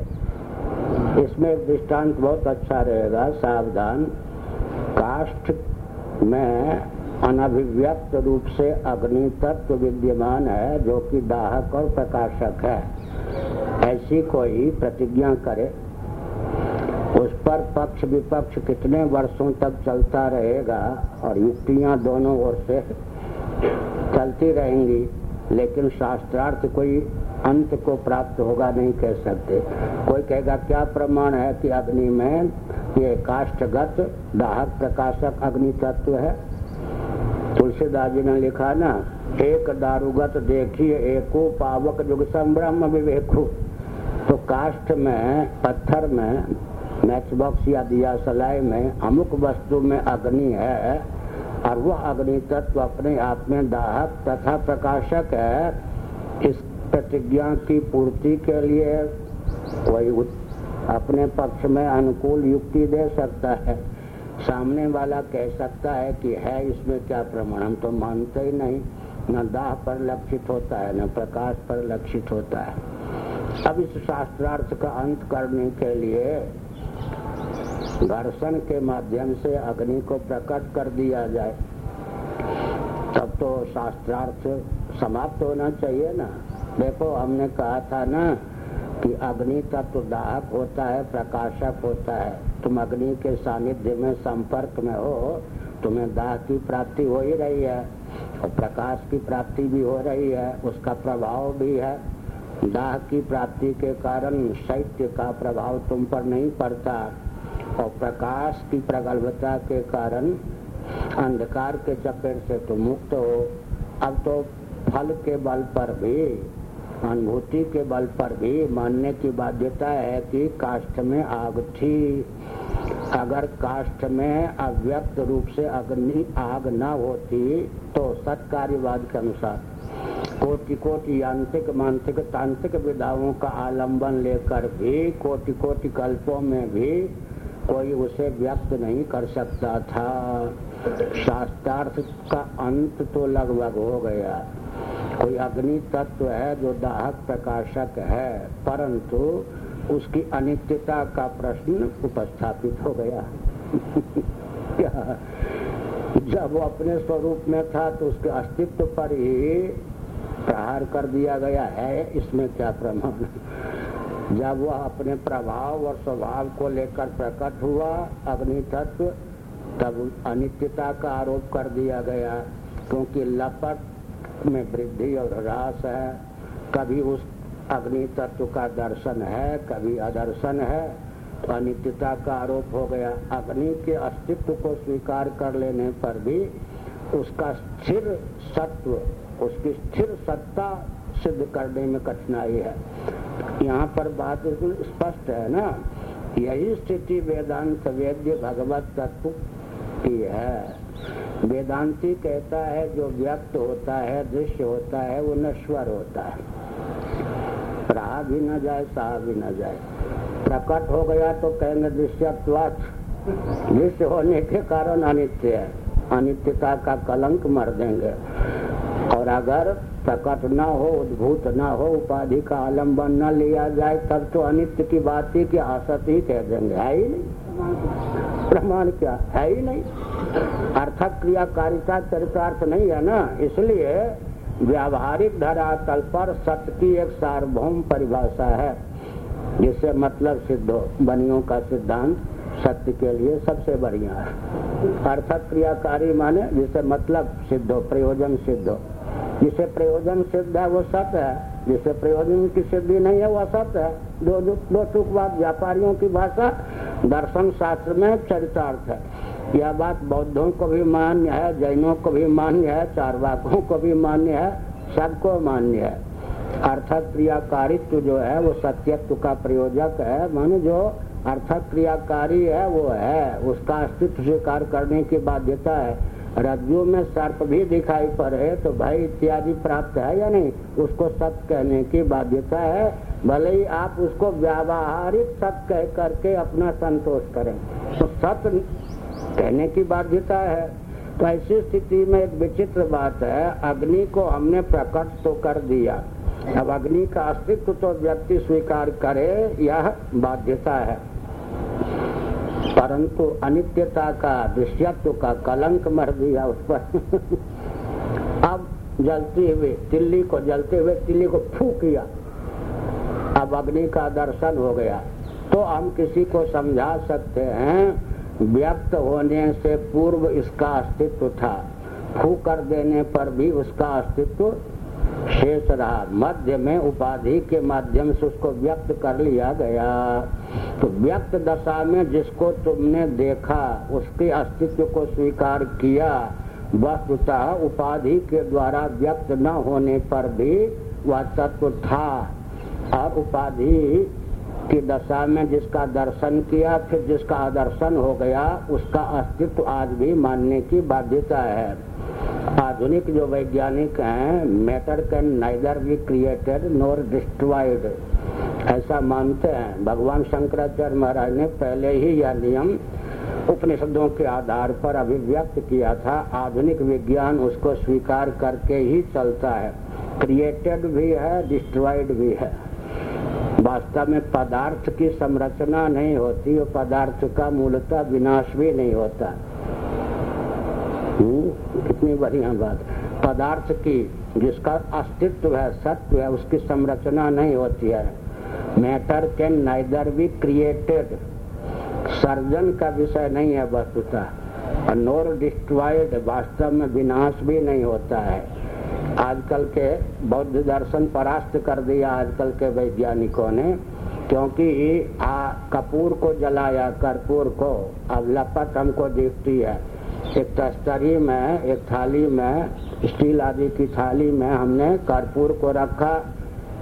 इसमें दृष्टांत बहुत अच्छा रहेगा, सावधान। काष्ठ में अनभिव्यक्त रूप से अग्नि तत्व विद्यमान है, जो कि दाहक और प्रकाशक है। ऐसी कोई प्रतिज्ञा करे। उस पर पक्ष विपक्ष कितने वर्षों तक चलता रहेगा और युक्तियाँ दोनों ओर से चलती रहेंगी, लेकिन शास्त्रार्थ कोई अंत को प्राप्त होगा नहीं कह सकते। कोई कहेगा, क्या प्रमाण है कि अग्नि में ये काष्ठगत दाहक प्रकाशक अग्नि तत्व है? तुलसीदास जी ने लिखा ना, एक दारुगत देखिए, एको पावक युग संभ्रम विवेकु। तो काष्ठ में, पत्थर में मैच बॉक्स या दिया सलाई में अमुक वस्तु में अग्नि है, और वह अग्नि तत्व अपने आप में दाहक तथा प्रकाशक है। इस प्रतिज्ञा की पूर्ति के लिए कोई अपने पक्ष में अनुकूल युक्ति दे सकता है। सामने वाला कह सकता है कि है, इसमें क्या प्रमाण? हम तो मानते ही नहीं। न दाह पर लक्षित होता है, न प्रकाश पर लक्षित होता है। अब इस शास्त्रार्थ का अंत करने के लिए दर्शन के माध्यम से अग्नि को प्रकट कर दिया जाए। तब तो शास्त्रार्थ समाप्त होना चाहिए ना। देखो, हमने कहा था ना कि अग्नि तत्व दाहक होता है, प्रकाशक होता है। तुम अग्नि के सानिध्य में संपर्क में हो, तुम्हें दाह की प्राप्ति हो ही रही है और प्रकाश की प्राप्ति भी हो रही है, उसका प्रभाव भी है। दाह की प्राप्ति के कारण शैत्य का प्रभाव तुम पर नहीं पड़ता। और प्रकाश की प्रगल्भता के कारण अंधकार के चक्कर से तो मुक्त हो। अब तो फल के बल पर भी, अनुभूति के बल पर भी मानने की बाध्यता है कि काष्ठ में आग थी। अगर काष्ठ में अव्यक्त रूप से अग्नि आग न होती तो सत्कार्यवाद के अनुसार कोटि कोटि यांत्रिक, मानसिक, तांत्रिक विधाओं का आलंबन लेकर भी कोटि कोटि कल्पों में भी कोई उसे व्यक्त नहीं कर सकता था। शास्त्रार्थ का अंत तो लगभग हो गया। कोई अग्नि तत्व है जो दाहक प्रकाशक है, परंतु उसकी अनित्यता का प्रश्न उपस्थापित हो गया। जब वो अपने स्वरूप में था तो उसके अस्तित्व पर ही प्रहार कर दिया गया है। इसमें क्या प्रमाण? जब वह अपने प्रभाव और स्वभाव को लेकर प्रकट हुआ अग्नि तत्व तब अनित्यता का आरोप कर दिया गया, क्योंकि लपट में वृद्धि और ह्रास है। कभी उस अग्नि तत्व का दर्शन है, कभी अदर्शन है। तो अनित्यता का आरोप हो गया। अग्नि के अस्तित्व को स्वीकार कर लेने पर भी उसका स्थिर सत्व, उसकी स्थिर सत्ता सिद्ध करने में कठिनाई है। यहाँ पर बात बिल्कुल स्पष्ट है ना? यही स्थिति वेदांत वेद्य भगवत तत्व की है। वेदांति कहता है, जो व्यक्त होता है, दृश्य होता है, वो नश्वर होता है। रहा भी न जाए सहा भी न जाए। प्रकट हो गया तो कहेंगे दृश्यत्वाच दृश्य होने के कारण अनित्य है। अनित्यता का कलंक मर देंगे। और अगर प्रकट न हो, उद्भूत न हो, उपाधि का आलंबन न लिया जाए, तब तो अनित्य की बात ही की आसत ही कह देंगे। है ही नहीं। प्रमाण क्या? है ही नहीं। अर्थक क्रियाकारिता चरितार्थ नहीं है ना? इसलिए व्यावहारिक धरातल पर सत्य की एक सार्वभौम परिभाषा है, जिससे मतलब सिद्ध बनियों का सिद्धांत। सत्य के लिए सबसे बढ़िया है। अर्थात क्रियाकारी माने जिसे मतलब सिद्ध हो प्रयोजन सिद्ध हो। जिसे प्रयोजन सिद्ध है वो सत्य है जिसे प्रयोजन की सिद्धि नहीं है वो असत्य है। दो दो, दो टुकवाद व्यापारियों की भाषा दर्शन शास्त्र में चरितार्थ है। यह बात बौद्धों को भी मान्य है जैनों को भी मान्य है चारवाकों को भी मान्य है सबको मान्य है। अर्थात क्रियाकारित्व जो है वो सत्यत्व का प्रयोजक है मान जो अर्थात क्रियाकारी है, वो है। उसका अस्तित्व स्वीकार करने की बाध्यता है। रज्जु में सर्प भी दिखाई पड़े तो भय इत्यादि प्राप्त है या नहीं? उसको सत्य कहने की बाध्यता है। भले ही आप उसको व्यावहारिक सत्य कह करके अपना संतोष करें तो सत्य कहने की बाध्यता है। तो ऐसी स्थिति में एक विचित्र बात है, अग्नि को हमने प्रकट तो कर दिया। अब अग्नि का अस्तित्व तो व्यक्ति स्वीकार करे, यह बाध्यता है। परंतु अनित्यता का दृश्यत्व का कलंक मर दिया उस पर। अब जलते हुए, तिल्ली को, जलते हुए तिल्ली को फू किया अब अग्नि का दर्शन हो गया। तो हम किसी को समझा सकते हैं, व्यक्त होने से पूर्व इसका अस्तित्व था। फू कर देने पर भी उसका अस्तित्व शेष रहा मध्य में उपाधि के माध्यम से उसको व्यक्त कर लिया गया। तो व्यक्त दशा में जिसको तुमने देखा, उसके अस्तित्व को स्वीकार किया, वस्तुतः उपाधि के द्वारा व्यक्त न होने पर भी वह तत्व था। और उपाधि की दशा में जिसका दर्शन किया, फिर जिसका आदर्शन हो गया, उसका अस्तित्व आज भी मानने की बाध्यता है। आधुनिक जो वैज्ञानिक हैं matter can neither be created nor destroyed ऐसा मानते हैं। भगवान शंकराचार्य महाराज ने पहले ही यह नियम उपनिषदों के आधार पर अभिव्यक्त किया था। आधुनिक विज्ञान उसको स्वीकार करके ही चलता है। क्रिएटेड भी है डिस्ट्रॉयड भी है। वास्तव में पदार्थ की संरचना नहीं होती और पदार्थ का मूलतः विनाश भी नहीं होता। हम्म, कितनी बढ़िया बात। पदार्थ की जिसका अस्तित्व है, सत्व है, उसकी संरचना नहीं होती है। Matter can neither be created surgeon का विषय नहीं है वस्तुतः। नोर डिस्ट्रॉयड वास्तव में विनाश भी नहीं होता है। आजकल के बौद्ध दर्शन परास्त कर दिया आजकल के वैज्ञानिकों ने, क्योंकि आ कपूर को जलाया, कर्पूर को, अब लपट हमको दिखती है। एक तस्तरी में, एक थाली में, स्टील आदि की थाली में हमने कर्पूर को रखा,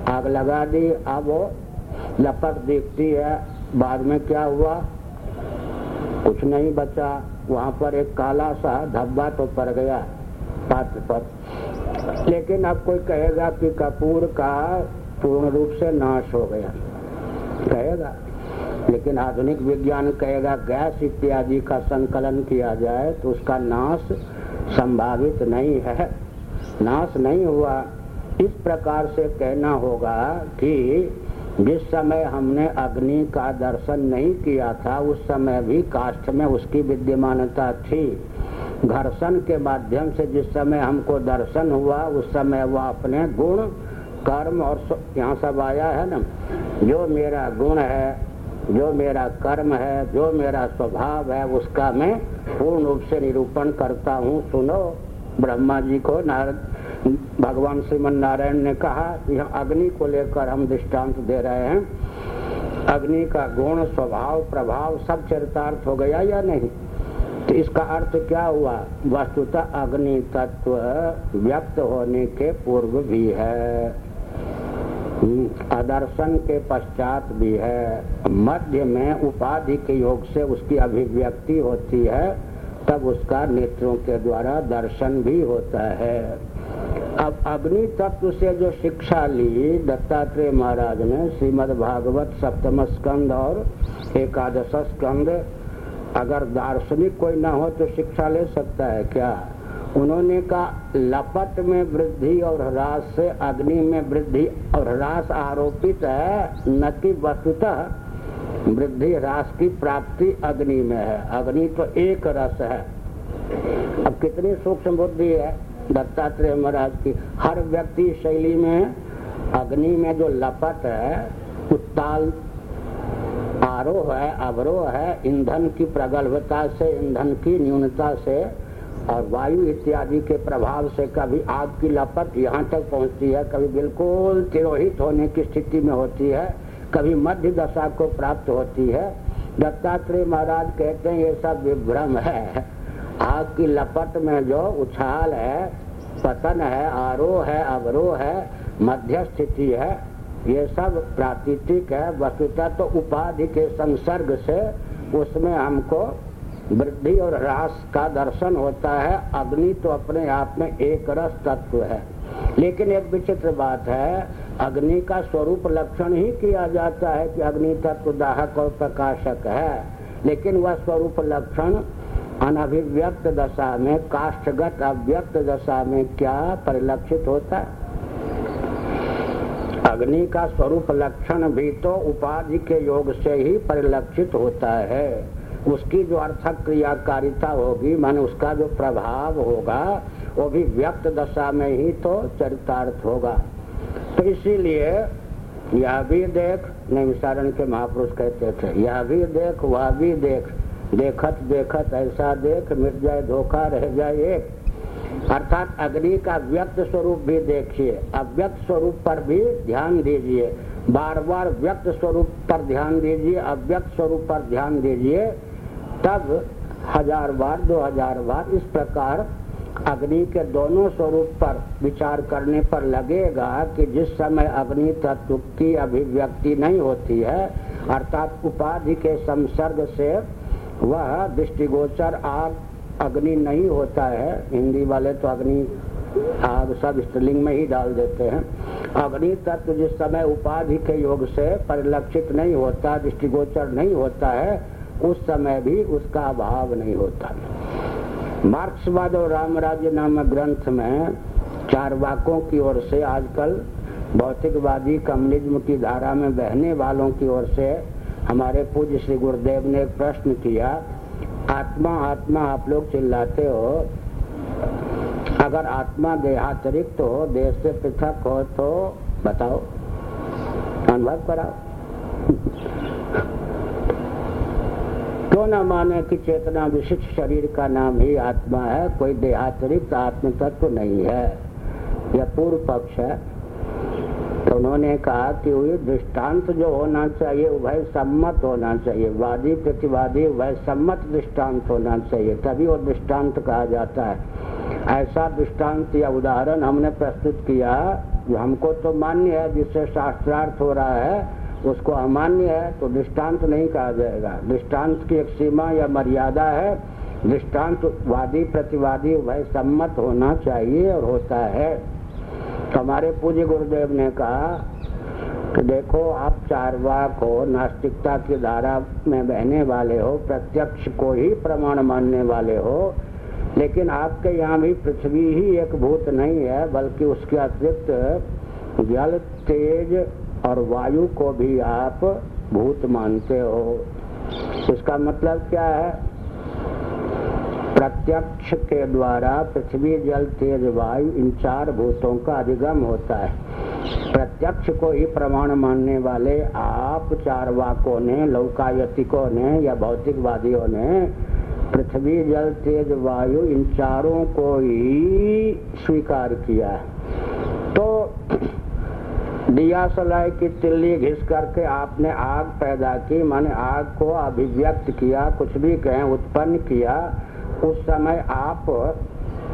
आग लगा दी। अब वो लपक दिखती है। बाद में क्या हुआ? कुछ नहीं बचा। वहाँ पर एक काला सा धब्बा तो पड़ गया पात्र पर। लेकिन अब कोई कहेगा कि कपूर का पूर्ण रूप से नाश हो गया। कहेगा? लेकिन आधुनिक विज्ञान कहेगा, गैस इत्यादि का संकलन किया जाए तो उसका नाश संभावित नहीं है। नाश नहीं हुआ। इस प्रकार से कहना होगा कि जिस समय हमने अग्नि का दर्शन नहीं किया था, उस समय भी काष्ठ में उसकी विद्यमानता थी। घर्षण के माध्यम से जिस समय हमको दर्शन हुआ, उस समय वह अपने गुण, कर्म और यहाँ सब आया है ना? जो मेरा गुण है जो मेरा कर्म है, जो मेरा स्वभाव है, उसका मैं पूर्ण रूप से निरूपण करता हूँ। सुनो, ब्रह्मा जी को नारद भगवान श्रीमन नारायण ने कहा, यह अग्नि को लेकर हम दृष्टांत दे रहे हैं। अग्नि का गुण, स्वभाव, प्रभाव सब चरितार्थ हो गया या नहीं? तो इसका अर्थ क्या हुआ? वस्तुतः अग्नि तत्व व्यक्त होने के पूर्व भी है। आदर्शन के पश्चात भी है। मध्य में उपाधि के योग से उसकी अभिव्यक्ति होती है, तब उसका नेत्रों के द्वारा दर्शन भी होता है। अब अग्नि तत्व से जो शिक्षा ली दत्तात्रेय महाराज ने, श्रीमद भागवत सप्तम स्कंद और एकादश स्कंद, अगर दार्शनिक कोई ना हो तो शिक्षा ले सकता है क्या? उन्होंने कहा, लपट में वृद्धि और ह्रास से अग्नि में वृद्धि और ह्रास आरोपित है, न कि वस्तुतः वृद्धि ह्रास की प्राप्ति अग्नि में है। अग्नि तो एक रस है। अब कितनी सूक्ष्म बुद्धि है दत्तात्रेय महाराज की। हर व्यक्ति शैली में अग्नि में जो लपट है, उत्ताल, आरोह है, अवरोह है, ईंधन की प्रगल्भता से, ईंधन की न्यूनता से और वायु इत्यादि के प्रभाव से कभी आग की लपट यहाँ तक पहुँचती है, कभी बिल्कुल तिरोहित होने की स्थिति में होती है, कभी मध्य दशा को प्राप्त होती है। दत्तात्रेय महाराज कहते हैं, ये सब विभ्रम है। आग की लपट में जो उछाल है, पतन है, आरोह है, अवरोह है, मध्य स्थिति है, ये सब प्राकृतिक है। वस्तुतः तो उपाधि के संसर्ग से उसमें हमको वृद्धि और ह्रास का दर्शन होता है। अग्नि तो अपने आप में एक रस तत्व है। लेकिन एक विचित्र बात है, अग्नि का स्वरूप लक्षण ही किया जाता है कि अग्नि तत्व दाहक और प्रकाशक है। लेकिन वह स्वरूप लक्षण अनभिव्यक्त दशा में, काष्ठगत अव्यक्त दशा में क्या परिलक्षित होता है? अग्नि का स्वरूप लक्षण भी तो उपाधि के योग से ही परिलक्षित होता है। उसकी जो अर्थक क्रियाकारिता होगी, मान उसका जो प्रभाव होगा, वो भी व्यक्त दशा में ही तो चरितार्थ होगा। तो इसीलिए यह भी देख नैमिसारण के महापुरुष कहते थे, यह भी देख, वह भी देख, देखत देखत ऐसा देख, मिट जाए धोखा, रह जाए एक। अर्थात अग्नि का व्यक्त स्वरूप भी देखिए, अव्यक्त स्वरूप पर भी ध्यान दीजिए। बार बार व्यक्त स्वरूप पर ध्यान दीजिए, अव्यक्त स्वरूप पर ध्यान दीजिए तब हज़ार बार, दो हज़ार बार इस प्रकार अग्नि के दोनों स्वरूप पर विचार करने पर लगेगा कि जिस समय अग्नि तत्व की अभिव्यक्ति नहीं होती है, अर्थात उपाधि के संसर्ग से वह दृष्टिगोचर आग, अग्नि नहीं होता है। हिंदी वाले तो अग्नि, आग सब स्त्रीलिंग में ही डाल देते हैं। अग्नि तत्व जिस समय उपाधि के योग से परिलक्षित नहीं होता, दृष्टिगोचर नहीं होता है उस समय भी उसका अभाव नहीं होता। मार्क्सवाद और रामराज्य नामक ग्रंथ में चार वाकों की ओर से आजकल भौतिकवादी, कम्युनिज्म की धारा में बहने वालों की ओर से हमारे पूज्य श्री गुरुदेव ने एक प्रश्न किया, आत्मा आत्मा आप लोग चिल्लाते हो। अगर आत्मा देहातरिक्त हो, देश से पृथक हो तो बताओ अनुभव कराओ। क्यों न माने कि चेतना विशिष्ट शरीर का नाम ही आत्मा है, कोई देहातरिक्त आत्म तत्व नहीं है। यह पूर्व पक्ष है। तो उन्होंने कहा कि वही दृष्टांत जो होना चाहिए वह सम्मत होना चाहिए। वादी, प्रतिवादी वह सम्मत दृष्टांत होना चाहिए। तभी वो दृष्टांत कहा जाता है। ऐसा दृष्टांत या उदाहरण हमने प्रस्तुत किया, जो हमको तो मान्य है, जिससे शास्त्रार्थ हो रहा है उसको अमान्य है तो दृष्टांत नहीं कहा जाएगा। दृष्टांत की एक सीमा या मर्यादा है। दृष्टांत वादी, प्रतिवादी, वह सम्मत होना चाहिए और होता है। तो हमारे पूज्य गुरुदेव ने कहा कि देखो, आप चारवाक हो, नास्तिकता की धारा में बहने वाले हो, प्रत्यक्ष को ही प्रमाण मानने वाले हो, लेकिन आपके यहाँ भी पृथ्वी ही एक भूत नहीं है, बल्कि उसके अतिरिक्त जल, तेज और वायु को भी आप भूत मानते हो। इसका मतलब क्या है? प्रत्यक्ष के द्वारा पृथ्वी, जल, तेज, वायु, इन चार भूतों का अधिगम होता है। प्रत्यक्ष को ही प्रमाण मानने वाले आप चार वाकों ने, लौकायतिकों ने या भौतिकवादियों ने पृथ्वी, जल, तेज, वायु इन चारों को ही स्वीकार किया है। दिया सलाई की तिल्ली घिस करके आपने आग पैदा की, माने आग को अभिव्यक्त किया, कुछ भी कहें, उत्पन्न किया, उस समय आप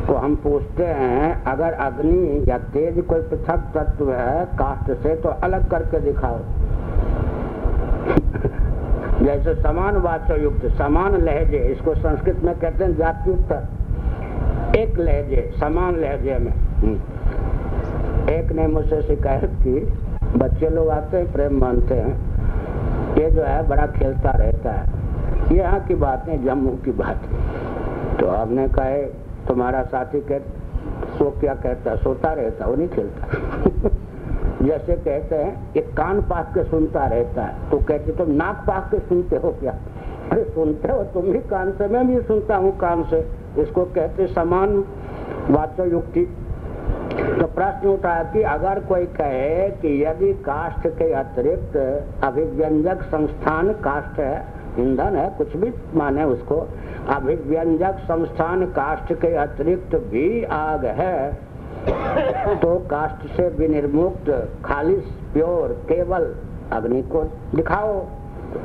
को हम पूछते हैं, अगर अग्नि या तेज कोई पृथक तत्व है काष्ट से तो अलग करके दिखाओ जैसे समान वाचो युक्त, समान लहजे, इसको संस्कृत में कहते हैं जाति एक लहजे, समान लहजे में। एक ने मुझसे शिकायत की, बच्चे लोग आते हैं, प्रेम मानते हैं। ये जो है, बड़ा खेलता रहता है। ये यहाँ की बात नहीं, जम्मू की बात। तो हमने कहे तुम्हारा साथी कह, सो क्या कहता सोता रहता वो नहीं खेलता। जैसे कहते हैं एक कान पाक के सुनता रहता है। तो कहते, तुम नाक पाक के सुनते हो क्या? अरे, सुनते हो, तुम भी कान से, मैं भी सुनता हूँ कान से। इसको कहते समान वाचो युक्ति तो प्रश्न उठा है कि अगर कोई कहे कि यदि काष्ठ के अतिरिक्त अभिव्यंजक संस्थान काष्ठ है, ईंधन है, कुछ भी माने उसको, अभिव्यंजक संस्थान काष्ठ के अतिरिक्त भी आग है तो काष्ठ से विनिर्मुक्त, खालिश, प्योर, केवल अग्नि को दिखाओ।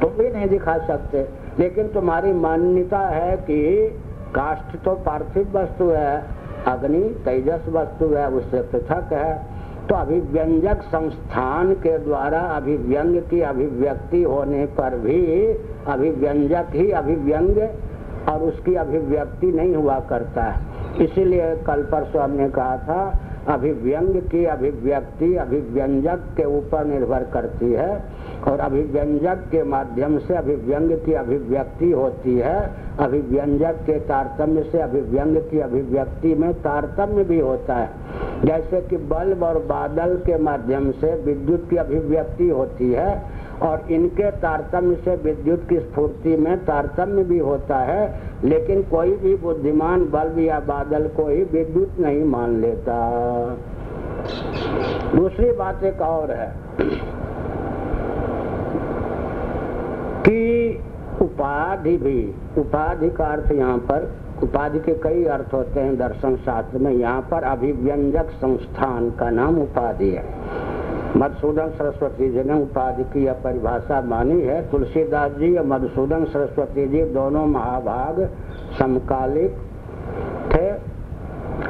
तुम भी नहीं दिखा सकते। लेकिन तुम्हारी मान्यता है कि काष्ठ तो पार्थिव वस्तु है। अग्नि, तेजस वस्तु है उससे पृथक है। तो अभिव्यंजक संस्थान के द्वारा अभिव्यंग की अभिव्यक्ति होने पर भी अभिव्यंजक ही अभिव्यंग और उसकी अभिव्यक्ति नहीं हुआ करता है। इसीलिए कल परसों हमने कहा था, अभिव्यंग की अभिव्यक्ति अभिव्यंजक के ऊपर निर्भर करती है। और अभिव्यंजक के माध्यम से अभिव्यंग की अभिव्यक्ति होती है। अभिव्यंजक के तारतम्य से अभिव्यंग की अभिव्यक्ति में तारतम्य भी होता है। जैसे कि बल्ब और बादल के माध्यम से विद्युत की अभिव्यक्ति होती है और इनके तारतम्य से विद्युत की स्फूर्ति में तारतम्य भी होता है, लेकिन कोई भी बुद्धिमान बल्ब या बादल को ही विद्युत नहीं मान लेता। दूसरी बात एक और है। कि उपाधि भी, उपाधि का अर्थ यहाँ पर, उपाधि के कई अर्थ होते हैं दर्शन शास्त्र में। यहाँ पर अभिव्यंजक संस्थान का नाम उपाधि है। मधुसूदन सरस्वती जी ने उपाधि की यह परिभाषा मानी है। तुलसीदास जी और मधुसूदन सरस्वती जी दोनों महाभाग समकालिक थे।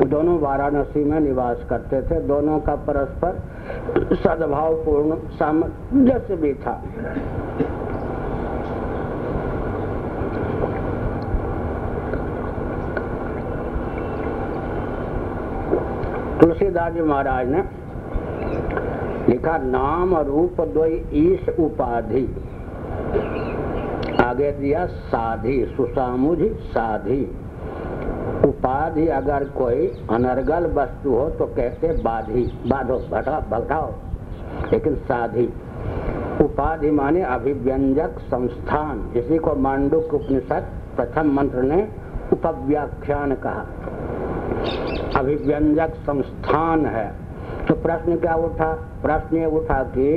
दोनों वाराणसी में निवास करते थे। दोनों का परस्पर सद्भावपूर्ण सामंजस्य भी था। तुलसीदास जी महाराज ने लिखा, नाम रूप दो ईश उपाधि। आगे दिया, साधी, सुसामुझ साधी। उपाधि अगर कोई अनर्गल वस्तु हो तो कहते बाधी, बाधो, भटा, भटाओ, लेकिन साधी। उपाधि माने अभिव्यंजक संस्थान। इसी को मांडुक उपनिषद प्रथम मंत्र ने उपव्याख्यान कहा। अभिव्यंजक संस्थान है। तो प्रश्न क्या उठा? प्रश्न ये उठा कि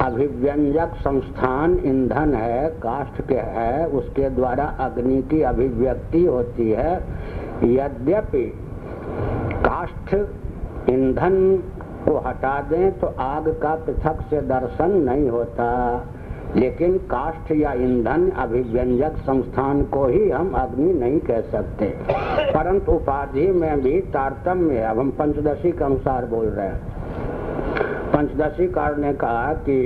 अभिव्यंजक संस्थान ईंधन है, काष्ठ के है, उसके द्वारा अग्नि की अभिव्यक्ति होती है। यद्यपि काष्ठ ईंधन को हटा दें तो आग का पृथक से दर्शन नहीं होता। लेकिन काष्ठ या ईंधन अभिव्यंजक संस्थान को ही हम अग्नि नहीं कह सकते। परंतु उपाधि में भी तारतम्य अब हम पंचदशी के अनुसार बोल रहे हैं। पंचदशी कार ने कहा कि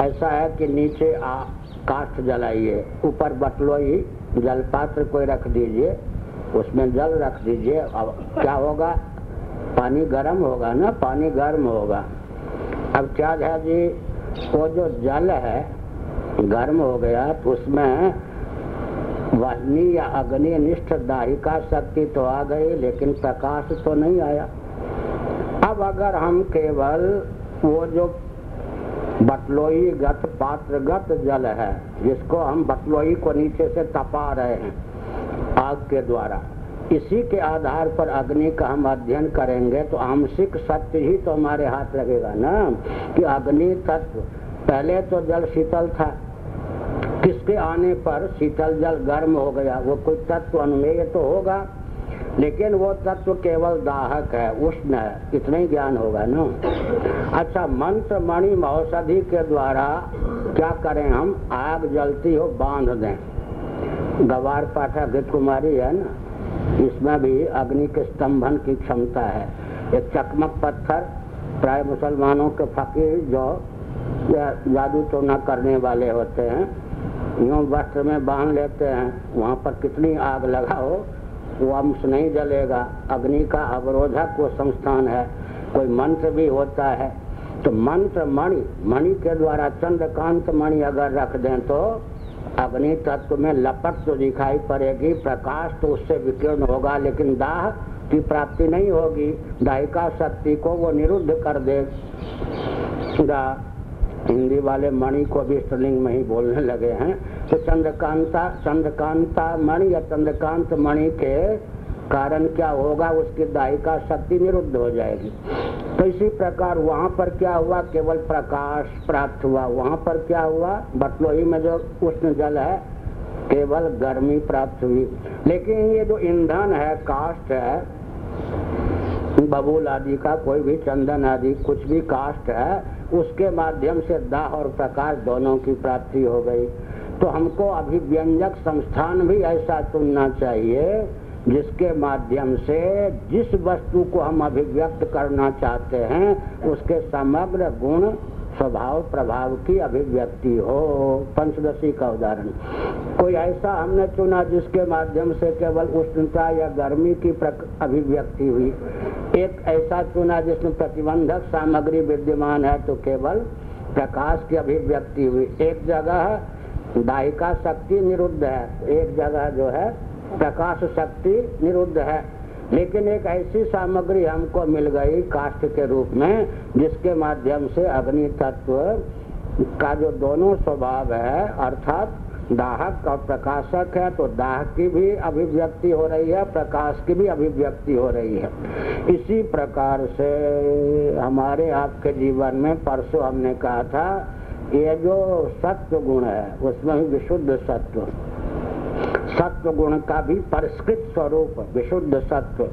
ऐसा है कि नीचे आ काष्ठ जलाइए, ऊपर बटलोई जल पात्र कोई रख दीजिए, उसमें जल रख दीजिए। अब क्या होगा? पानी गर्म होगा ना? पानी गर्म होगा। अब क्या है जी? वो जो जल है, गर्म हो गया तो उसमें वाहनी या अग्नि निष्ठ दाहिका शक्ति तो आ गई, लेकिन प्रकाश तो नहीं आया। अब अगर हम केवल वो जो बटलोई गत, पात्रगत जल है, जिसको हम बटलोई को नीचे से तपा रहे हैं, आग के द्वारा इसी के आधार पर अग्नि का हम अध्ययन करेंगे तो आंशिक सत्य ही तो हमारे हाथ लगेगा ना? कि अग्नि तत्व, पहले तो जल शीतल था। किसके आने पर शीतल जल गर्म हो गया? वो कोई तत्व अनुमेय तो होगा, लेकिन वो तत्व केवल दाहक है, उष्ण है, इतना ही ज्ञान होगा ना? अच्छा मंत्र मणि औषधि के द्वारा क्या करें हम? आग जलती हो, बाँध दें। गवार पाठा गीत कुमारी है ना? इसमें भी अग्नि के स्तंभन की क्षमता है। एक चकमक पत्थर, प्राय मुसलमानों के फकीर जो जादू टोना करने वाले होते हैं, यूँ वस्त्र में बाँध लेते हैं, वहाँ पर कितनी आग लगाओ, वो अंश नहीं जलेगा। अग्नि का अवरोधक वो संस्थान है। कोई मंत्र भी होता है तो मंत्र मणि मणि के द्वारा चंद्रकांत मणि अगर रख दें तो अग्नि तत्व में लपट तो दिखाई पड़ेगी, प्रकाश तो उससे विकीर्ण होगा, लेकिन दाह की प्राप्ति नहीं होगी। दायिका शक्ति को वो निरुद्ध कर दे, हिंदी वाले मणि को भी स्त्रीलिंग में ही बोलने लगे हैं। तो चंद्रकांता चंद्रकांता मणि या चंद्रकांत मणि के कारण क्या होगा, उसकी दायिका शक्ति निरुद्ध हो जाएगी। तो इसी प्रकार वहाँ पर क्या हुआ, केवल प्रकाश प्राप्त हुआ। वहाँ पर क्या हुआ बटलोही में जो उष्ण जल है, केवल गर्मी प्राप्त हुई। लेकिन ये जो ईंधन है कास्ट है बबूल आदि का, कोई भी चंदन आदि, कुछ भी कास्ट है, उसके माध्यम से दाह और प्रकाश दोनों की प्राप्ति हो गई। तो हमको अभिव्यंजक संस्थान भी ऐसा चुनना चाहिए जिसके माध्यम से जिस वस्तु को हम अभिव्यक्त करना चाहते हैं, उसके समग्र गुण, स्वभाव, प्रभाव की अभिव्यक्ति हो। पंचदशी का उदाहरण। कोई ऐसा हमने चुना जिसके माध्यम से केवल उष्णता या गर्मी की अभिव्यक्ति हुई। एक ऐसा चुना जिसमें प्रतिबंधक सामग्री विद्यमान है तो केवल प्रकाश की अभिव्यक्ति हुई। एक जगह दायिका शक्ति निरुद्ध है, एक जगह जो है प्रकाश शक्ति निरुद्ध है। लेकिन एक ऐसी सामग्री हमको मिल गई काष्ठ के रूप में, जिसके माध्यम से अग्नि तत्व का जो दोनों स्वभाव है, अर्थात दाहक और प्रकाशक है तो दाह की भी अभिव्यक्ति हो रही है, प्रकाश की भी अभिव्यक्ति हो रही है। इसी प्रकार से हमारे आपके जीवन में परसों हमने कहा था, ये जो सत्व गुण है, उसमें भी विशुद्ध सत्व। सत्व गुण का भी परिष्कृत स्वरूप, विशुद्ध सत्व।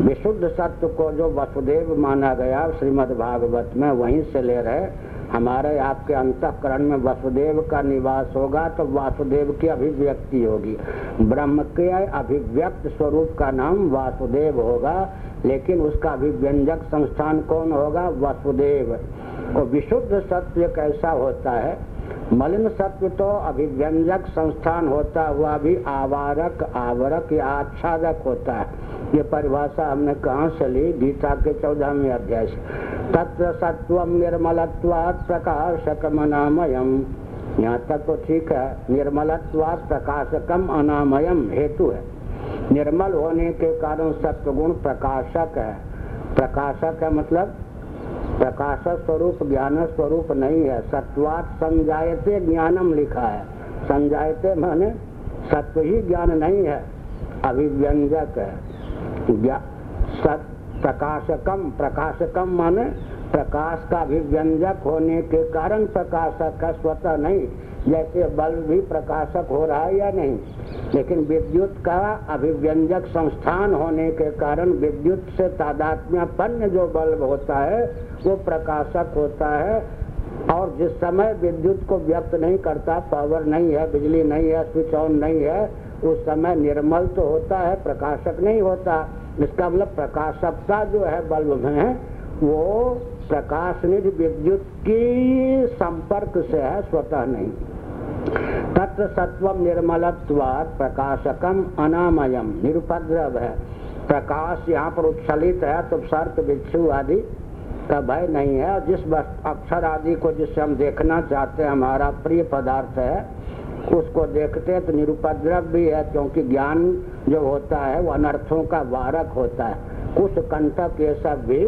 विशुद्ध सत्व को जो वसुदेव माना गया, श्रीमद् भागवत में वहीं से ले रहे। हमारे आपके अंतकरण में वसुदेव का निवास होगा तो वासुदेव की अभिव्यक्ति होगी। ब्रह्म के अभिव्यक्त स्वरूप का नाम वासुदेव होगा, लेकिन उसका अभिव्यंजक संस्थान कौन होगा? वसुदेव। तो विशुद्ध सत्य कैसा होता है? मलिन सत्व तो अभिव्यंजक संस्थान होता हुआ भी आवारक, आवरक या आच्छादक होता है। ये परिभाषा हमने कहा से ली? गीता के चौदहवें अध्याय से। तत्व सत्व निर्मलत्वात् प्रकाशकम अनामयम। यहाँ तक तो ठीक है। निर्मलत्वात् प्रकाशकम अनामयम हेतु है। निर्मल होने के कारण सत्व गुण प्रकाशक है। प्रकाशक है मतलब प्रकाश स्वरूप ज्ञान स्वरूप नहीं है। सत्वात संजायते ज्ञानम लिखा है। संजायते माने सत्व ही ज्ञान नहीं है। अभिव्यंजक है। प्रकाशकम। प्रकाशकम माने प्रकाश का अभिव्यंजक होने के कारण प्रकाशक का स्वतः नहीं। जैसे बल्ब भी प्रकाशक हो रहा है या नहीं। लेकिन विद्युत का अभिव्यंजक संस्थान होने के कारण विद्युत से तादात्म्यपन्न जो बल्ब होता है, वो प्रकाशक होता है। और जिस समय विद्युत को व्यक्त नहीं करता पावर नहीं है, बिजली नहीं है स्विच ऑन नहीं है, उस समय निर्मल तो होता है, प्रकाशक नहीं होता। इसका मतलब प्रकाशकता जो है बल्ब में, वो प्रकाश निधि विद्युत की संपर्क से है, स्वतः नहीं। तत्व सत्व निर्मलत्वाद प्रकाशकम अनामयम निरुपद्रव है। प्रकाश यहाँ पर उच्छलित है तो सर्प, बिच्छू आदि का भय नहीं है। जिस अक्षर आदि को जिससे हम देखना चाहते हैं, हमारा प्रिय पदार्थ है, उसको देखते हैं तो निरुपद्रव भी है, क्योंकि ज्ञान जो होता है, वो अनर्थों का वारक होता है। कुछ कंटक ये सब भी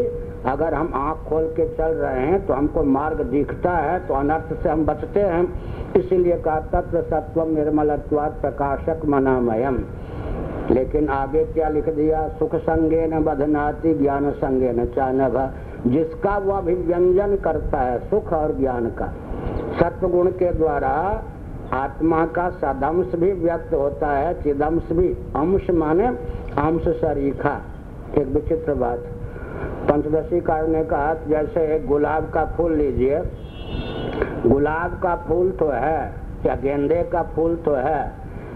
अगर हम आँख खोल के चल रहे हैं तो हमको मार्ग दिखता है तो अनर्थ से हम बचते हैं। इसीलिए कहा, तत्व सत्व निर्मलत्वाद प्रकाशक मनामयम। लेकिन आगे क्या लिख दिया? सुख संगे न बधनाति ज्ञान संगे न चानभ। जिसका वो अभिव्यंजन करता है, सुख और ज्ञान का। सत्व गुण के द्वारा आत्मा का सदंश भी व्यक्त होता है, चिदंश भी। अंश माने अंश सरीखा। एक विचित्र बात। पंचदशी कार ने कहा जैसे गुलाब का फूल लीजिए, गुलाब का फूल तो है या गेंदे का फूल तो है,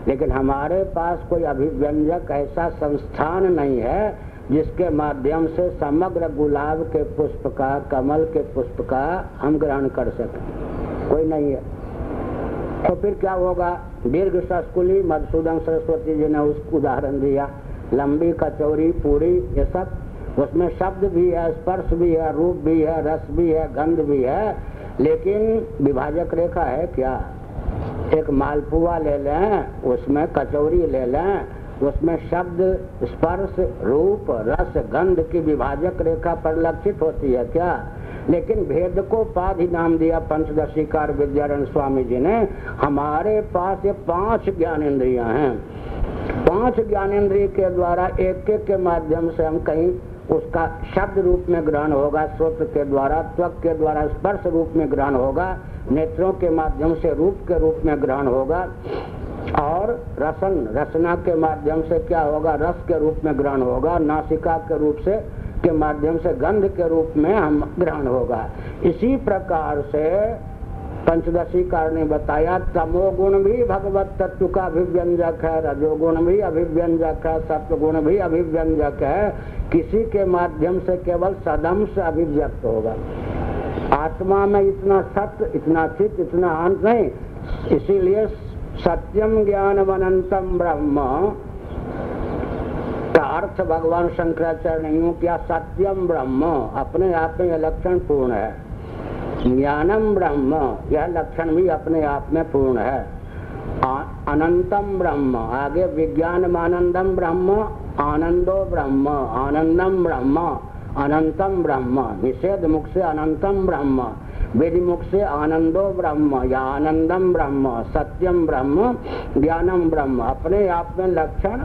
लेकिन हमारे पास कोई अभिव्यंजक ऐसा संस्थान नहीं है जिसके माध्यम से समग्र गुलाब के पुष्प का, कमल के पुष्प का हम ग्रहण कर सके। कोई नहीं है। तो फिर क्या होगा? दीर्घ सस्कुली मधुसूदन सरस्वती जी ने उस उदाहरण दिया। लंबी कचौरी, पूरी, ये सब उसमें शब्द भी है, स्पर्श भी है, रूप भी है, रस भी है, गंध भी है, लेकिन विभाजक रेखा है क्या? एक मालपुआ ले लें, उसमें कचौरी ले लें, उसमें शब्द, स्पर्श, रूप, रस, गंध की विभाजक रेखा परिलक्षित होती है क्या? लेकिन भेद को पाद ही नाम दिया पंचदशीकार विद्यारण स्वामी जी ने, हमारे पास ये पाँच ज्ञान इंद्रिया हैं। पाँच ज्ञानेन्द्रिय के द्वारा एक एक के माध्यम से हम कहीं उसका शब्द रूप में ग्रहण होगा श्रोत्र के द्वारा, त्वक के द्वारा, स्पर्श रूप में ग्रहण होगा, नेत्रों के माध्यम से रूप के रूप में ग्रहण होगा, और रसन, रसना के माध्यम से क्या होगा, रस के रूप में ग्रहण होगा, नासिका के रूप से, के माध्यम से गंध के रूप में हम ग्रहण होगा। इसी प्रकार से पंचदशी कार ने बताया तमोगुण भी भगवत तत्व का अभिव्यंजक है रजोगुण भी अभिव्यंजक है सत्वगुण भी अभिव्यंजक है। किसी के माध्यम से केवल सदम से अभिव्यक्त होगा। आत्मा में इतना सत्य, इतना चित इतना अंत नहीं। इसीलिए सत्यम ज्ञान अनंतम ब्रह्म। का अर्थ भगवान शंकराचार्य ने यूँ किया, सत्यम ब्रह्म। अपने आप में लक्षण पूर्ण है। ज्ञानम ब्रह्म। यह लक्षण भी अपने आप में पूर्ण है। अनंतम ब्रह्म। आगे विज्ञान आनंदम ब्रह्म, आनंदो ब्रह्म, आनंदम ब्रह्म, अनंतम ब्रह्म। निषेध मुख से अनंतम ब्रह्म वेदी मुख से आनंदो ब्रह्म, या आनंदम ब्रह्म, सत्यम ब्रह्म, ज्ञानम ब्रह्म। अपने आप में लक्षण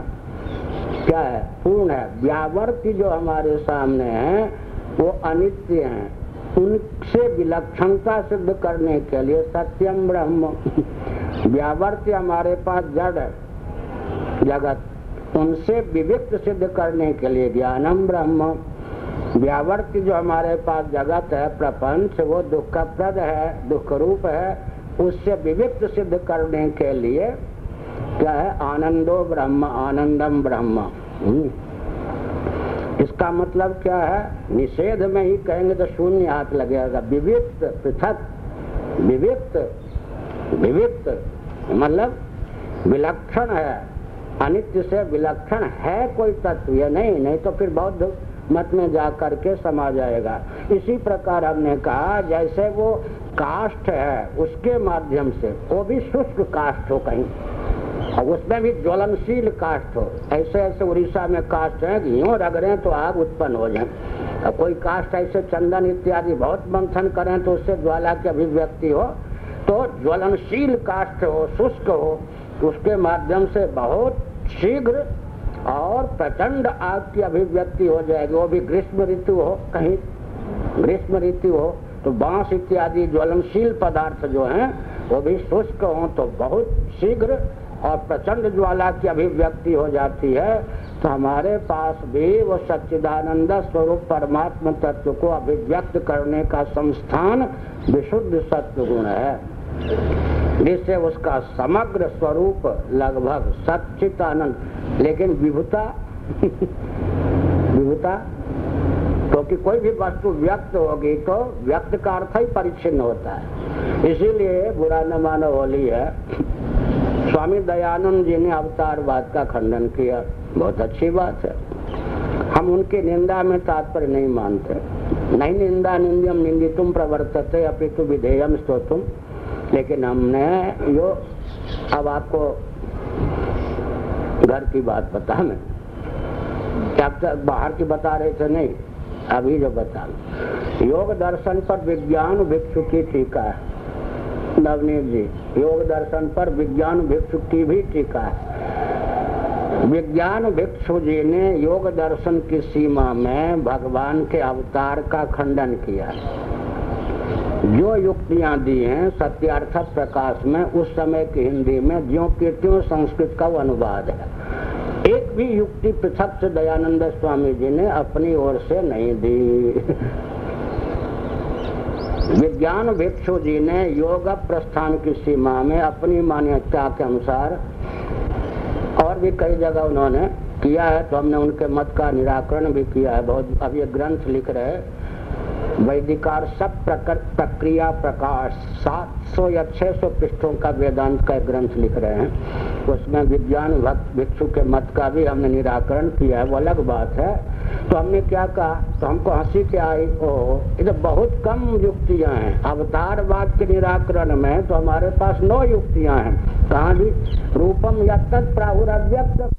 क्या है? पूर्ण है। व्यावर्ती जो हमारे सामने है, वो अनित्य है। उनसे विलक्षणता सिद्ध करने के लिए सत्यम ब्रह्म। व्यावर्त्य हमारे पास जड़ है, जगत। उनसे विविक्त सिद्ध करने के लिए ज्ञानम ब्रह्म। व्यावर्त्य जो हमारे पास जगत है, प्रपंच, वो दुख का प्रद है दुख रूप है, उससे विविक्त सिद्ध करने के लिए क्या है? आनंदो ब्रह्म, आनंदम ब्रह्म। हम्म। इसका मतलब क्या है? निषेध में ही कहेंगे तो शून्य हाथ लगेगा। विविक्त, पृथक, विविक्त विविक्त। मतलब विलक्षण है। अनित्य से विलक्षण है कोई तत्व? ये नहीं नहीं तो फिर बौद्ध मत में जा करके समा जाएगा। इसी प्रकार हमने कहा, जैसे वो काष्ठ है, उसके माध्यम से, वो भी शुष्क काष्ठ हो कहीं। और उसमें भी ज्वलनशील काष्ठ हो। ऐसे ऐसे उड़ीसा में काष्ठ है कि यूँ रग रहे तो आग उत्पन्न हो जाए। और कोई काष्ठ ऐसे चंदन इत्यादि बहुत मंथन करें तो उससे ज्वाला की अभिव्यक्ति हो। तो ज्वलनशील काष्ठ हो, शुष्क हो, उसके माध्यम से बहुत शीघ्र और प्रचंड आग की अभिव्यक्ति हो जाएगी। वो भी ग्रीष्म ऋतु हो, कहीं ग्रीष्म ऋतु हो तो बाँस इत्यादि ज्वलनशील पदार्थ जो हैं, वो भी शुष्क हो तो बहुत शीघ्र और प्रचंड ज्वाला की अभिव्यक्ति हो जाती है तो हमारे पास भी वो सच्चिदानंद स्वरूप परमात्म तत्व को अभिव्यक्त करने का संस्थान विशुद्ध सत्य गुण है। जिससे उसका समग्र स्वरूप लगभग सचित आनंद, लेकिन विभुता विभुता, क्योंकि तो कोई भी वस्तु व्यक्त होगी तो व्यक्त का अर्थ ही परिच्छिन्न होता है। इसीलिए बुरा न मानो होली है। स्वामी दयानंद जी ने अवतारवाद का खंडन किया। बहुत अच्छी बात है। हम उनकी निंदा में तात्पर्य नहीं मानते। नहीं निंदा निंदम निंदी तुम प्रवर्तते, अपितु विधेयम तुम लेकिन हमने यो अब आपको घर की बात बता मैं। तब तक बाहर की बता रहे थे नहीं, अभी जो बता। योग दर्शन पर विज्ञान भिक्षु की टीका है। नवनीत जी, योग दर्शन पर विज्ञान भिक्षु की भी टीका है। विज्ञान भिक्षु जी ने योग दर्शन की सीमा में भगवान के अवतार का खंडन किया। जो युक्तियाँ दी हैं, सत्यार्थ प्रकाश में, उस समय की हिंदी में, ज्यो की संस्कृत का अनुवाद है। एक भी युक्ति पृथक से दयानंद स्वामी जी ने अपनी ओर से नहीं दी। विज्ञान भिक्षु जी ने योग प्रस्थान की सीमा में अपनी मान्यता के अनुसार और भी कई जगह उन्होंने किया है तो हमने उनके मत का निराकरण भी किया है। बहुत अब ये ग्रंथ लिख रहे वैदिकार सब प्रकर, प्रक्रिया प्रकाश सात सौ या छह सौ पृष्ठों का वेदांत का ग्रंथ लिख रहे हैं। उसमें विज्ञान भक्त भिक्षु के मत का भी हमने निराकरण किया है वो अलग बात है। तो हमने क्या कहा? तो हमको हँसी क्या आई ओ ये तो बहुत कम युक्तियाँ हैं। अवतारवाद के निराकरण में तो हमारे पास नौ युक्तियाँ हैं। कहा भी? रूपम या तत्प्राहुर अव्यक्त।